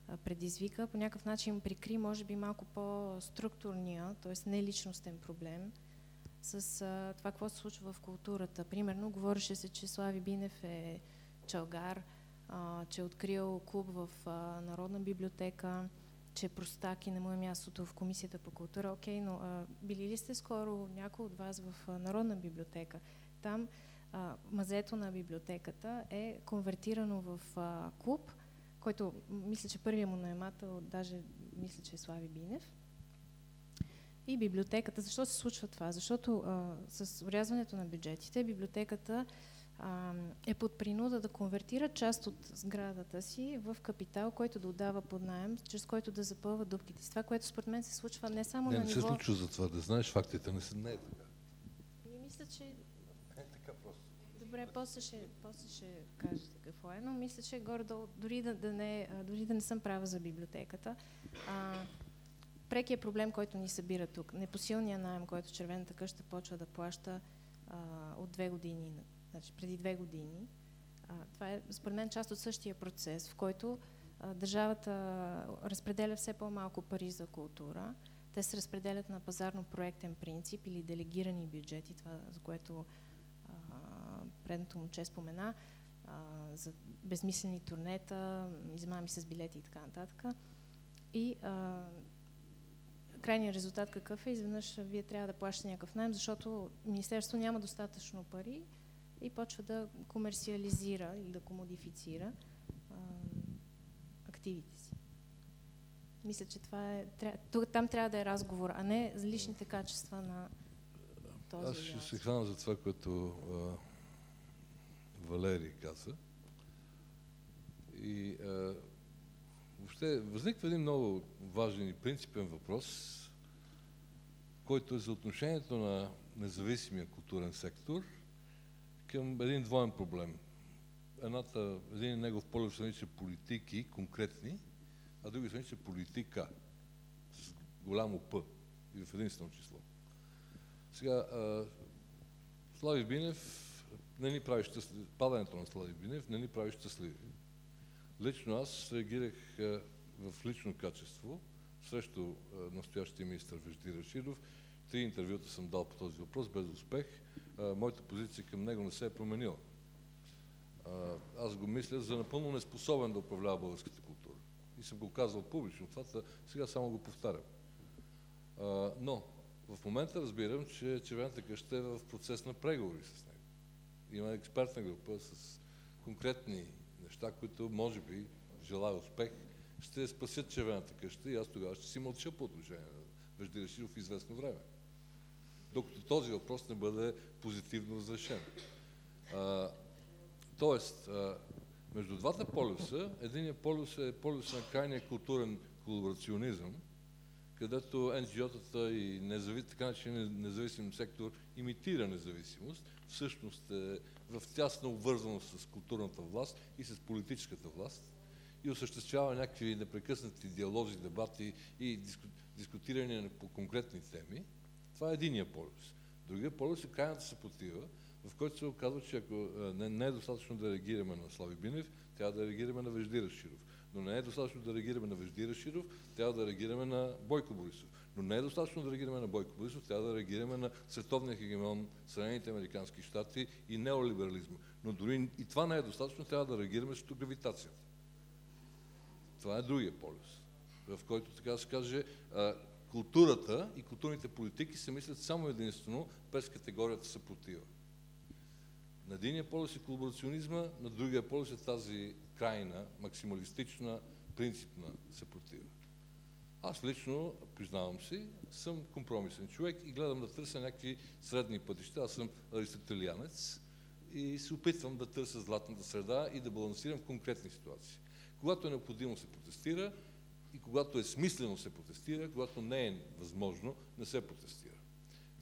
а, предизвика, по някакъв начин прикри, може би, малко по-структурния, т.е. не личностен проблем с а, това, какво се случва в културата. Примерно, говореше се, че Слави Бинев е чалгар, а, че е открил клуб в а, Народна библиотека, че е простак и не му е мястото в Комисията по култура. Окей, но а, били ли сте скоро някой от вас в а, Народна библиотека? Там а, мазето на библиотеката е конвертирано в а, клуб, който мисля, че първият му наемател, даже мисля, че е Слави Бинев. И библиотеката. Защо се случва това? Защото а, с урязването на бюджетите библиотеката е под принуда да конвертира част от сградата си в капитал, който да отдава под найем, чрез който да запълва дупките с това, което според мен се случва не само не, на не ниво... Не се случва за това, да знаеш фактите, не, се, не е така. И мисля, че... Е така просто. Добре, после ще, после ще кажете какво е, но мисля, че горе-долу, дори да, да не, дори да не съм права за библиотеката, а, прекият проблем, който ни събира тук, непосилния найем, който червената къща почва да плаща а, от две години значи преди две години. А, това е, според мен, част от същия процес, в който държавата разпределя все по-малко пари за култура. Те се разпределят на пазарно-проектен принцип или делегирани бюджети, това за което а, предното му че спомена, а, за безмислени турнета, измами с билети и така нататък. И а, крайният резултат какъв е? Изведнъж вие трябва да плащате някакъв найем, защото Министерството няма достатъчно пари и почва да комерциализира или да комодифицира а, активите си. Мисля, че това е. Тук, там трябва да е разговор, а не за личните качества на този. Аз ще се хвана за това, което а, Валери каза. И а, въобще възниква един много важен и принципен въпрос, който е за отношението на независимия културен сектор към един двоен проблем. Едната, един негов полюс се нарича политики, конкретни, а други се нарича политика, с голямо П и в единствено число. Сега, а, Слави Бинев не ни прави щастливи. Падането на Слави Бинев не ни прави щастливи. Лично аз реагирах а, в лично качество срещу настоящия министр Вежди Рашидов. Три интервюта съм дал по този въпрос, без успех. Моята позиция към него не се е променила. Аз го мисля за напълно неспособен да управлява българската култура. И съм го казал публично. Това сега само го повтарям. Но в момента разбирам, че Червената къща е в процес на преговори с него. Има експертна група с конкретни неща, които може би, желая успех, ще спасят Червената къща и аз тогава ще си мълча по отношение на Вежди Рашидов известно време. Докато този въпрос не бъде позитивно разрешен. Тоест, между двата полюса, единият полюс е полюс на крайния културен колаборационизъм, където NGO-тата и незави, така начин независим сектор имитира независимост, всъщност е в тясна обвързаност с културната власт и с политическата власт и осъществява някакви непрекъснати диалози, дебати и диску, дискутирания по конкретни теми. Това е единия полюс. Другия полюс е крайната съпротива, в който се оказва, че ако не, не е достатъчно да реагираме на Слави Бинев, трябва да реагираме на Вежди Раширов. Но не е достатъчно да реагираме на Вежди Раширов, трябва да реагираме на Бойко Борисов. Но не е достатъчно да реагираме на Бойко Борисов, трябва да реагираме на световния хегемон, Съединените Американски щати и неолиберализма. Но дори и това не е достатъчно, трябва да реагираме срещу гравитацията. Това е другия полюс, в който така се каже, културата и културните политики се мислят само единствено през категорията съпротива. На единия полюс е колаборационизма, на другия полюс е тази крайна, максималистична, принципна съпротива. Аз лично, признавам си, съм компромисен човек и гледам да търся някакви средни пътища. Аз съм аристотелианец и се опитвам да търся златната среда и да балансирам конкретни ситуации. Когато е необходимо се протестира и когато е смислено се протестира, когато не е възможно, не се протестира.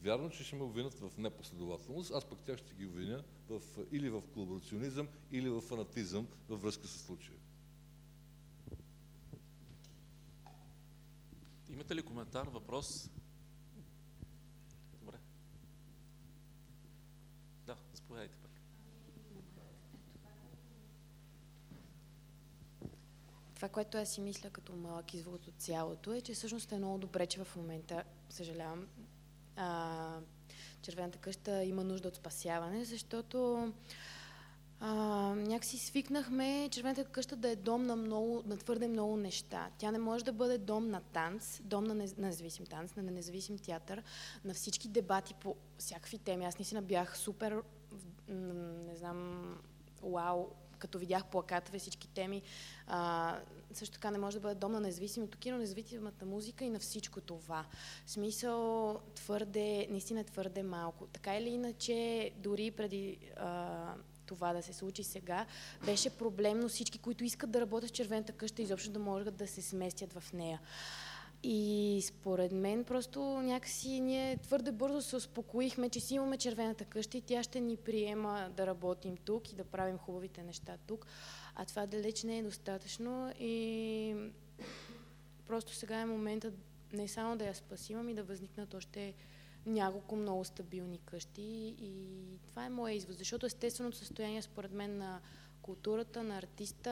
Вярно, че ще ме обвинят в непоследователност, аз пък тях ще ги обвиня в, или в колаборационизъм, или в фанатизъм във връзка с случая. Имате ли коментар, въпрос? Добре. Да, заповядайте пък. Това, което аз си мисля като малък извод от цялото е, че всъщност е много добре, че в момента, съжалявам, а, Червената къща има нужда от спасяване, защото а, някакси свикнахме Червената къща да е дом на, много, на твърде много неща. Тя не може да бъде дом на танц, дом на, не, на независим танц, на независим театър, на всички дебати по всякакви теми. Аз наистина бях супер, не знам, вау, като видях плакатове, всички теми. А, също така не може да бъде дом на независимото кино, независимата музика и на всичко това. В смисъл твърде, наистина твърде малко. Така или иначе, дори преди а, това да се случи сега, беше проблемно всички, които искат да работят в червената къща, изобщо да могат да се сместят в нея. И според мен просто някакси ние твърде бързо се успокоихме, че си имаме червената къща и тя ще ни приема да работим тук и да правим хубавите неща тук. А това далеч не е достатъчно и просто сега е момента не само да я спасим, ами да възникнат още няколко много стабилни къщи и това е моя извод, защото естественото състояние според мен на културата, на артиста,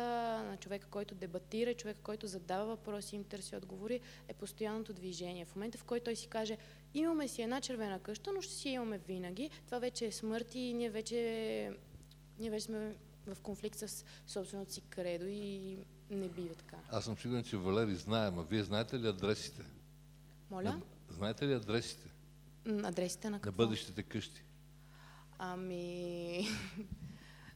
на човека, който дебатира, човека, който задава въпроси, им търси отговори, е постоянното движение. В момента, в който той си каже, имаме си една червена къща, но ще си имаме винаги, това вече е смърт и ние вече, ние вече сме в конфликт с собственото си кредо и не бива така. Аз съм сигурен, че Валери знае, а вие знаете ли адресите? Моля? Знаете ли адресите? Адресите на какво? На бъдещите къщи. Ами...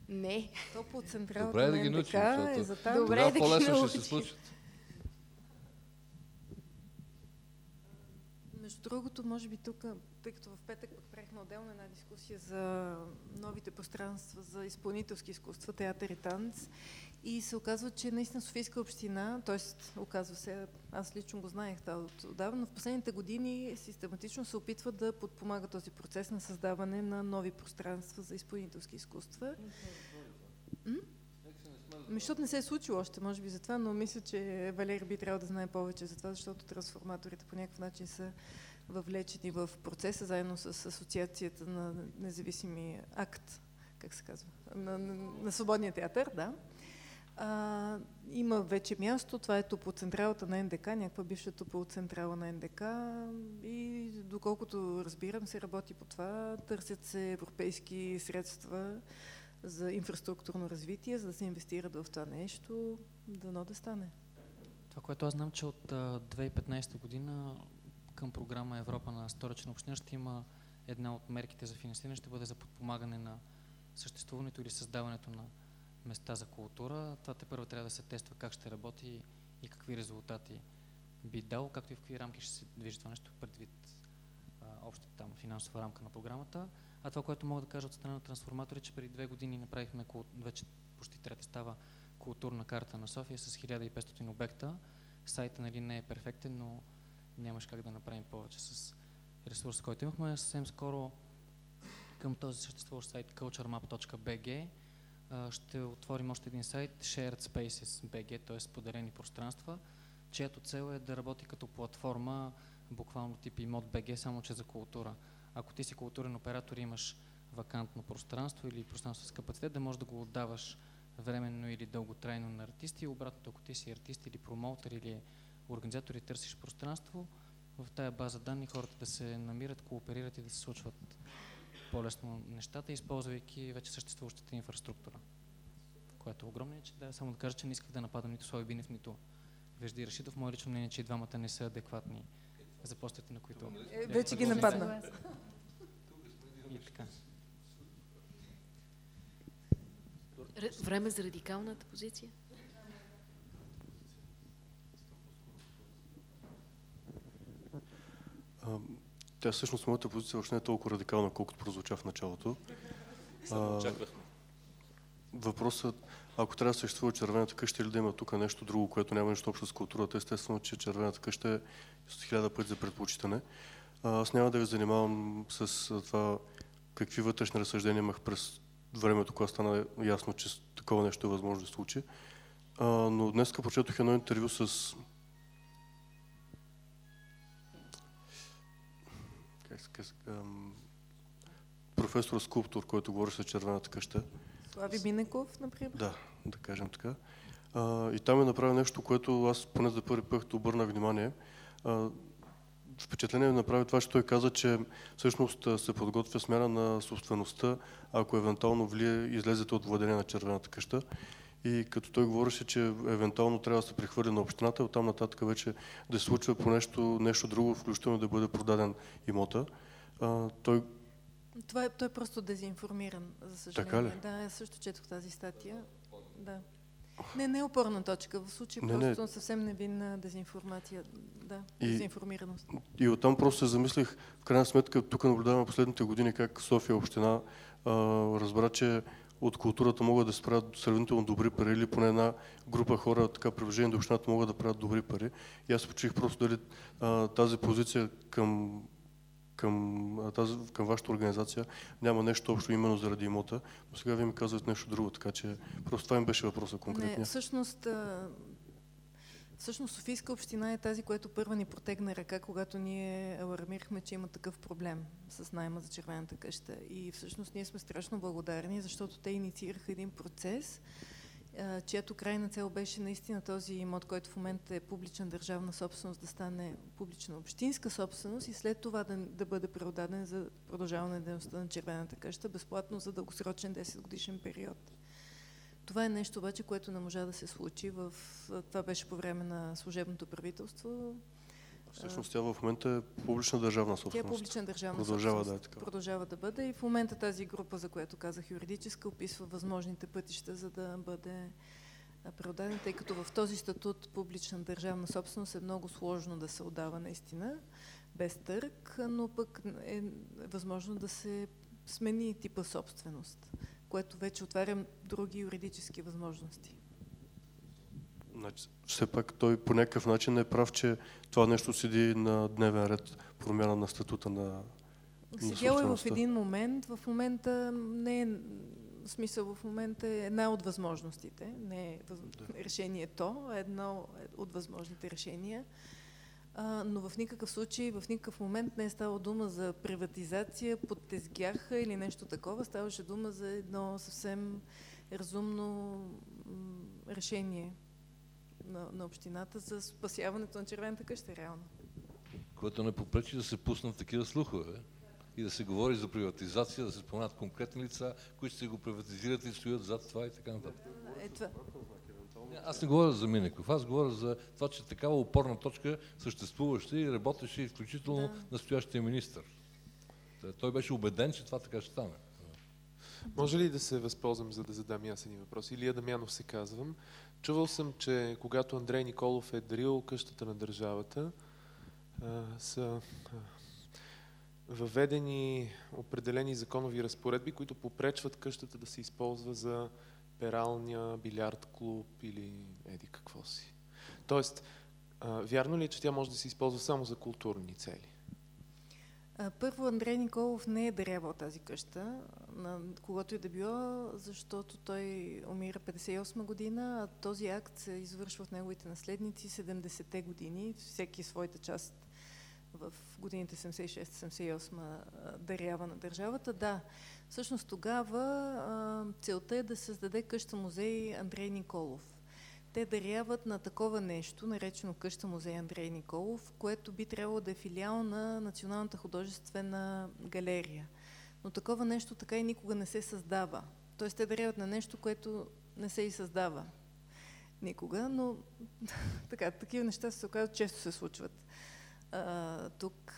Не. То по централата Добре е да ги научим, е за там. Добре Тогава да по-лесно ще се случат. Между другото, може би тук, тъй като в петък пък правихме отделна една дискусия за новите пространства за изпълнителски изкуства, театър и танц. И се оказва, че наистина Софийска община, т.е. оказва се, аз лично го знаех това от отдавна, но в последните години систематично се опитва да подпомага този процес на създаване на нови пространства за изпълнителски изкуства. М? Ами, Защото не се е случило още, може би за това, но мисля, че Валери би трябвало да знае повече за това, защото трансформаторите по някакъв начин са въвлечени в процеса, заедно с Асоциацията на независими акт, как се казва, на, на, на свободния театър, да. А, има вече място, това е топоцентралата на НДК, някаква бивша топоцентрала на НДК и доколкото разбирам се работи по това, търсят се европейски средства за инфраструктурно развитие, за да се инвестират в това нещо, дано да стане. Това, което аз знам, че от а, 2015 година към програма Европа на Столична община ще има една от мерките за финансиране, ще бъде за подпомагане на съществуването или създаването на места за култура. Това те първо трябва да се тества как ще работи и какви резултати би дал, както и в какви рамки ще се движи това нещо предвид общата там финансова рамка на програмата. А това, което мога да кажа от страна на трансформатори, че преди две години направихме вече почти трета става културна карта на София с 1500 обекта. Сайта нали, не е перфектен, но нямаш как да направим повече с ресурса, който имахме. Съвсем скоро към този съществуващ сайт culturemap.bg ще отворим още един сайт Shared Spaces BG, т.е. споделени пространства, чиято цел е да работи като платформа, буквално тип имот BG, само че за култура. Ако ти си културен оператор и имаш вакантно пространство или пространство с капацитет, да можеш да го отдаваш временно или дълготрайно на артисти. Обратно, ако ти си артист или промоутър или организатор и търсиш пространство, в тая база данни хората да се намират, кооперират и да се случват по-лесно нещата, използвайки вече съществуващата инфраструктура. Което е огромно, че да, само да кажа, че не исках да нападам нито Слави Бинев, нито Вежди Рашидов. Мое лично мнение, е, че и двамата не са адекватни за постите, на които... Е, вече ги нападна. И така. Време за радикалната позиция? Тя всъщност моята позиция въобще не е толкова радикална, колкото прозвуча в началото. А. Въпросът, ако трябва да съществува червената къща или да има тук нещо друго, което няма нищо общо с културата, естествено, че червената къща е с хиляда пъти за предпочитане. А, Аз няма да ви занимавам с това какви вътрешни разсъждения имах през времето, когато стана ясно, че такова нещо е възможно да се случи. А, но днес прочетох едно интервю с професор скулптор, който говори за червената къща. Слави Минеков, например. Да, да кажем така. А, и там е направил нещо, което аз поне за първи път обърнах внимание. А, впечатление ми направи това, че той каза, че всъщност се подготвя смяна на собствеността, ако евентуално влие, излезете от владение на червената къща. И като той говореше, че евентуално трябва да се прехвърли на общината, оттам нататък вече да се случва по нещо, нещо друго, включително да бъде продаден имота. А, той Това е, той е просто дезинформиран, за съжаление. Така ли? Да, също четох тази статия. Да. Не, не е опорна точка. В случай Не, не. просто съвсем невинна дезинформация. Да, И- дезинформираност. И оттам просто се замислих, в крайна сметка, тук наблюдаваме последните години как София община а, разбра, че от културата могат да се правят сравнително добри пари или поне една група хора, така приближени до общината, могат да правят добри пари. И аз почих просто дали а, тази позиция към, към, тази, към вашата организация няма нещо общо именно заради имота, но сега ви ми казват нещо друго, така че просто това им беше въпроса Не, конкретния. всъщност всъщност Софийска община е тази, която първа ни протегна ръка, когато ние алармирахме, че има такъв проблем с найма за червената къща. И всъщност ние сме страшно благодарни, защото те инициираха един процес, чиято крайна цел беше наистина този имот, който в момента е публична държавна собственост, да стане публична общинска собственост и след това да, да бъде преодаден за продължаване на дейността на червената къща безплатно за дългосрочен 10 годишен период. Това е нещо обаче, което не можа да се случи. В... Това беше по време на служебното правителство. Всъщност тя в момента е публична държавна собственост. Тя е публична държавна Продължава собственост. да е така. Продължава да бъде и в момента тази група, за която казах юридическа, описва възможните пътища, за да бъде преодаден, тъй като в този статут публична държавна собственост е много сложно да се отдава наистина без търг, но пък е възможно да се смени типа собственост което вече отваря други юридически възможности. Значи, все пак той по някакъв начин е прав, че това нещо седи на дневен ред, промяна на статута на Седял е в един момент, в момента не е в смисъл в момента е една от възможностите, не е въз... да. решението, е едно от възможните решения а, но в никакъв случай, в никакъв момент не е става дума за приватизация под тезгяха или нещо такова. Ставаше дума за едно съвсем разумно решение на, на общината за спасяването на червената къща, реално. Което не попречи да се пуснат такива слухове и да се говори за приватизация, да се споменат конкретни лица, които ще го приватизират и стоят зад това и така нататък. Е, това, аз не говоря за Минеков, аз говоря за това, че такава опорна точка съществуваща и работеше изключително да. настоящия министр. Той беше убеден, че това така ще стане. Може ли да се възползвам, за да задам аз един въпрос? Илия Дамянов се казвам. Чувал съм, че когато Андрей Николов е дарил къщата на държавата, са въведени определени законови разпоредби, които попречват къщата да се използва за пералня, билярд клуб или еди какво си. Тоест, вярно ли е, че тя може да се използва само за културни цели? Първо, Андрей Николов не е дарявал тази къща, на когото и да било, защото той умира 58 година, а този акт се извършва от неговите наследници 70-те години, всеки своята част в годините 76-78 дарява на държавата. Да, всъщност тогава целта е да създаде къща музей Андрей Николов. Те даряват на такова нещо, наречено къща музей Андрей Николов, което би трябвало да е филиал на Националната художествена галерия. Но такова нещо така и никога не се създава. Тоест те даряват на нещо, което не се и създава никога, но така, такива неща се оказват, често се случват а, тук.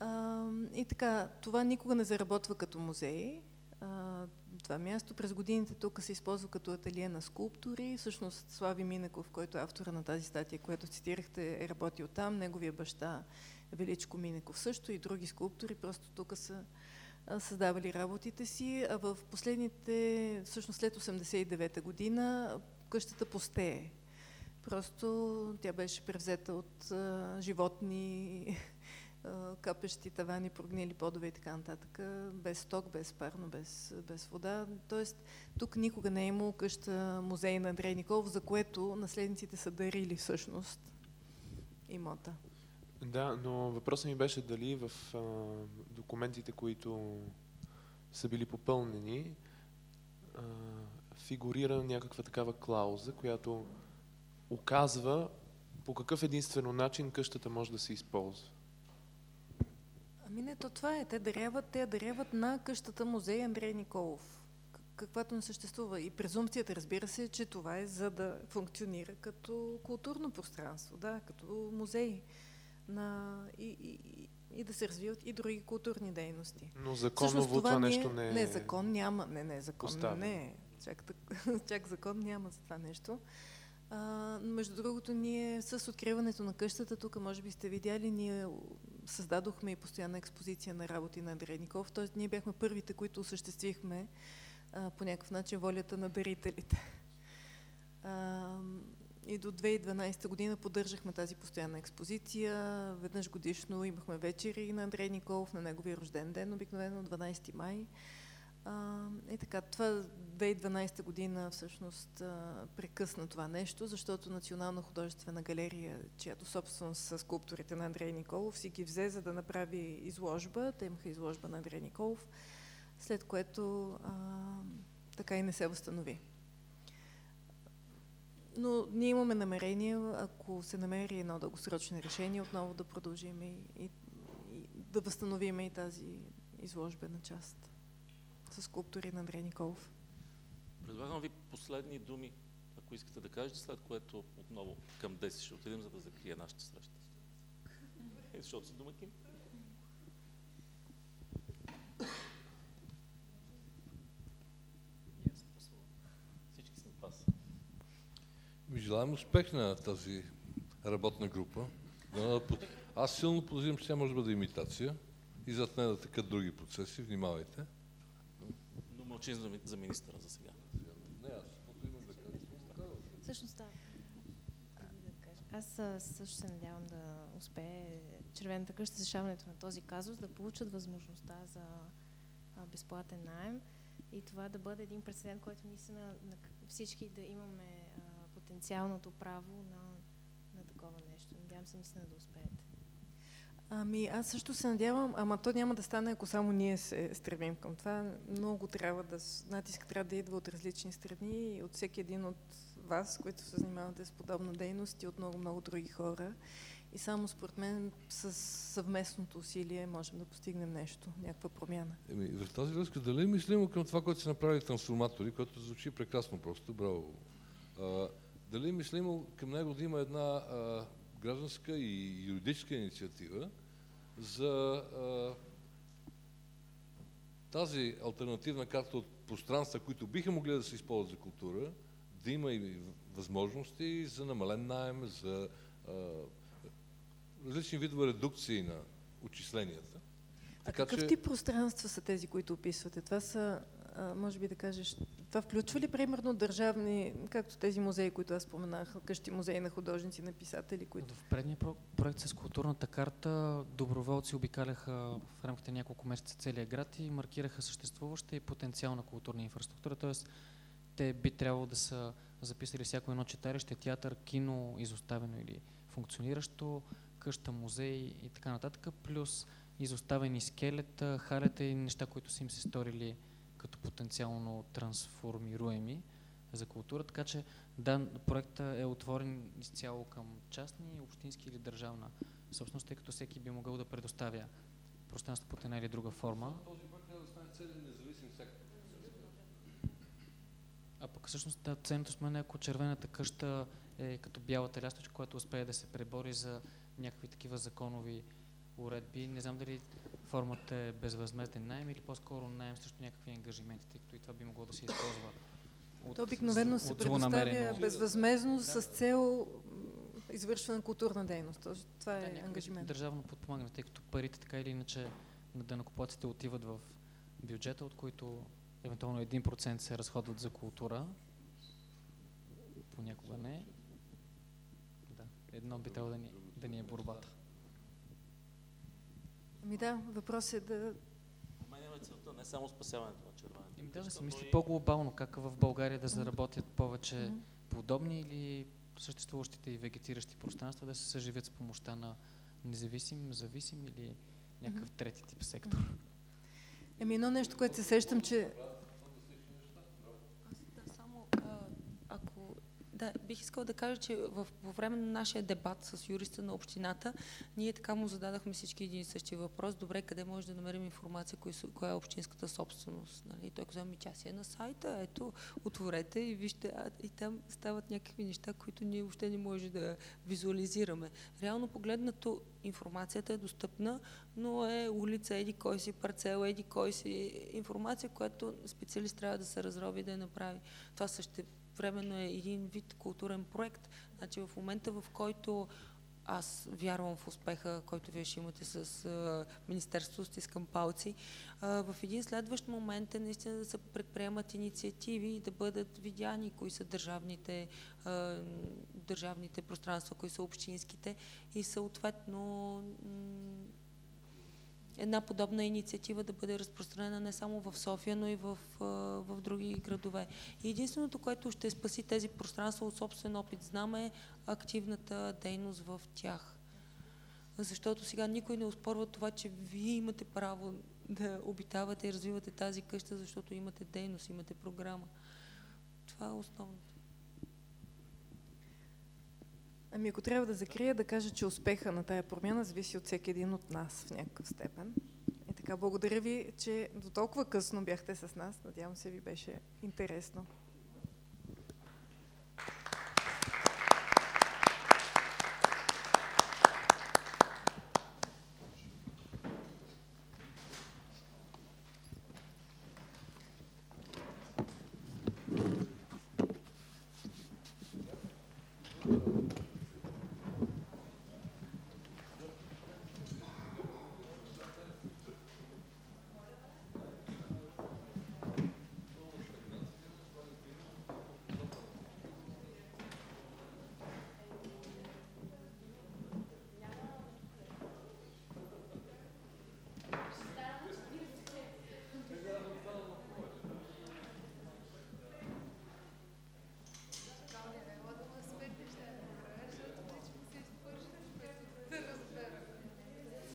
А, и така, това никога не заработва като музей. А, това място през годините тук се използва като ателие на скулптури. Всъщност Слави Минеков, който е автора на тази статия, която цитирахте, е работил там. Неговия баща Величко Минеков също и други скулптури просто тук са създавали работите си. А в последните, всъщност след 89-та година, къщата постее. Просто тя беше превзета от а, животни, капещи тавани, прогнили подове и така нататък, без ток, без парно, без, без вода. Тоест, тук никога не е имало къща музей на Андрей Николов, за което наследниците са дарили всъщност имота. Да, но въпросът ми беше дали в а, документите, които са били попълнени, а, фигурира някаква такава клауза, която оказва по какъв единствено начин къщата може да се използва. Ами не, то това е. Те даряват, те даряват на къщата музей Андрей Николов, каквато не съществува. И презумпцията, разбира се, че това е за да функционира като културно пространство, да, като музей. На, и, и, и да се развиват и други културни дейности. Но законово това, това нещо не е... Не, закон няма. Не, не, закон поставен. не е. Чак, чак закон няма за това нещо. А, между другото, ние с откриването на къщата, тук може би сте видяли, ние създадохме и постоянна експозиция на работи на Андрей Николов, т.е. ние бяхме първите, които осъществихме а, по някакъв начин волята на дарителите. А, и до 2012 година поддържахме тази постоянна експозиция. Веднъж годишно имахме вечери на Андрей Николов на неговия рожден ден, обикновено 12 май. И така, това 2012 година всъщност прекъсна това нещо, защото Национална художествена галерия, чиято собственост са скулптурите на Андрей Николов, си ги взе, за да направи изложба. Те имаха изложба на Андрей Николов, след което а, така и не се възстанови. Но ние имаме намерение, ако се намери едно дългосрочно решение, отново да продължим и, и, и да възстановим и тази изложбена част с скулптури на Андрей Николов. Предлагам ви последни думи, ако искате да кажете, след което отново към 10 ще отидем, за да закрие нашата среща. Е, защото си домакин. Всички сме вас. Ми желаем успех на тази работна група. Аз силно подозирам, че тя може да бъде имитация и зад нея да такът други процеси. Внимавайте. Мълчим за, за министъра за сега. Не, аз каквото имам да кажа. Всъщност да. Аз също се надявам да успее Червената къща за решаването на този казус, да получат възможността за безплатен найем и това да бъде един прецедент, който наистина на всички да имаме а, потенциалното право на, на такова нещо. Надявам се наистина да успеете. Ами аз също се надявам, ама то няма да стане, ако само ние се стремим към това. Много трябва да, натиск трябва да идва от различни страни и от всеки един от вас, които се занимавате с подобна дейност и от много-много други хора. И само според мен с съвместното усилие можем да постигнем нещо, някаква промяна. Еми, в тази връзка, дали мислимо към това, което се направи трансформатори, което звучи прекрасно просто, браво. А, дали мислимо към него да има една а, гражданска и юридическа инициатива за а, тази альтернативна карта от пространства, които биха могли да се използват за култура, да има и възможности за намален найем, за а, различни видове редукции на отчисленията. А така, какъв че... тип пространства са тези, които описвате? Това са, може би да кажеш, това включва ли примерно държавни, както тези музеи, които аз споменах, къщи музеи на художници, на писатели, които... В предния проект с културната карта доброволци обикаляха в рамките няколко месеца целия град и маркираха съществуваща и потенциална културна инфраструктура, т.е. те би трябвало да са записали всяко едно читалище, театър, кино, изоставено или функциониращо, къща, музей и така нататък, плюс изоставени скелета, халета и неща, които са им се сторили като потенциално трансформируеми за култура. Така че да, проектът е отворен изцяло към частни, общински или държавна собственост, тъй като всеки би могъл да предоставя пространство под една или друга форма. Този проект трябва да стане целен независим сектор. А пък всъщност да, ценното мен е, ако червената къща е като бялата лясточка, която успее да се пребори за някакви такива законови уредби. Не знам дали формата е безвъзмезен найем или по-скоро найем срещу някакви ангажименти, тъй като и това би могло да се използва от, То обикновено се предоставя безвъзмезно с цел извършване на културна дейност. Това е да, ангажимент. Държавно подпомагане, тъй като парите така или иначе на дънакоплаците отиват в бюджета, от които евентуално 1% се разходват за култура, понякога не. Да, едно би трябвало да ни, да ни е борбата. Ами да, въпрос е да... Променяме целта, не само спасяването на червената. Ами да, да се мисли и... по-глобално, как в България да заработят повече mm -hmm. подобни или съществуващите и вегетиращи пространства да се съживят с помощта на независим, зависим или някакъв mm -hmm. трети тип сектор. Еми едно нещо, което се сещам, че Да, бих искала да кажа, че в, по време на нашия дебат с юриста на общината, ние така му зададахме всички един и същи въпрос. Добре, къде може да намерим информация, коя, коя е общинската собственост? Нали? Той каза, ми тя е на сайта, ето, отворете и вижте, а, и там стават някакви неща, които ние въобще не може да визуализираме. Реално погледнато, информацията е достъпна, но е улица, еди кой си, парцел, еди кой си, информация, която специалист трябва да се разроби да я направи. Това също времено е един вид културен проект. Значи в момента, в който аз вярвам в успеха, който вие ще имате с а, Министерството, стискам палци. А, в един следващ момент е наистина да се предприемат инициативи и да бъдат видяни кои са държавните, а, държавните пространства, кои са общинските и съответно една подобна инициатива да бъде разпространена не само в София, но и в, в други градове. И единственото, което ще спаси тези пространства от собствен опит, знам е активната дейност в тях. Защото сега никой не успорва това, че вие имате право да обитавате и развивате тази къща, защото имате дейност, имате програма. Това е основното. Ами ако трябва да закрия, да кажа, че успеха на тая промяна зависи от всеки един от нас в някакъв степен. И така, благодаря ви, че до толкова късно бяхте с нас. Надявам се ви беше интересно.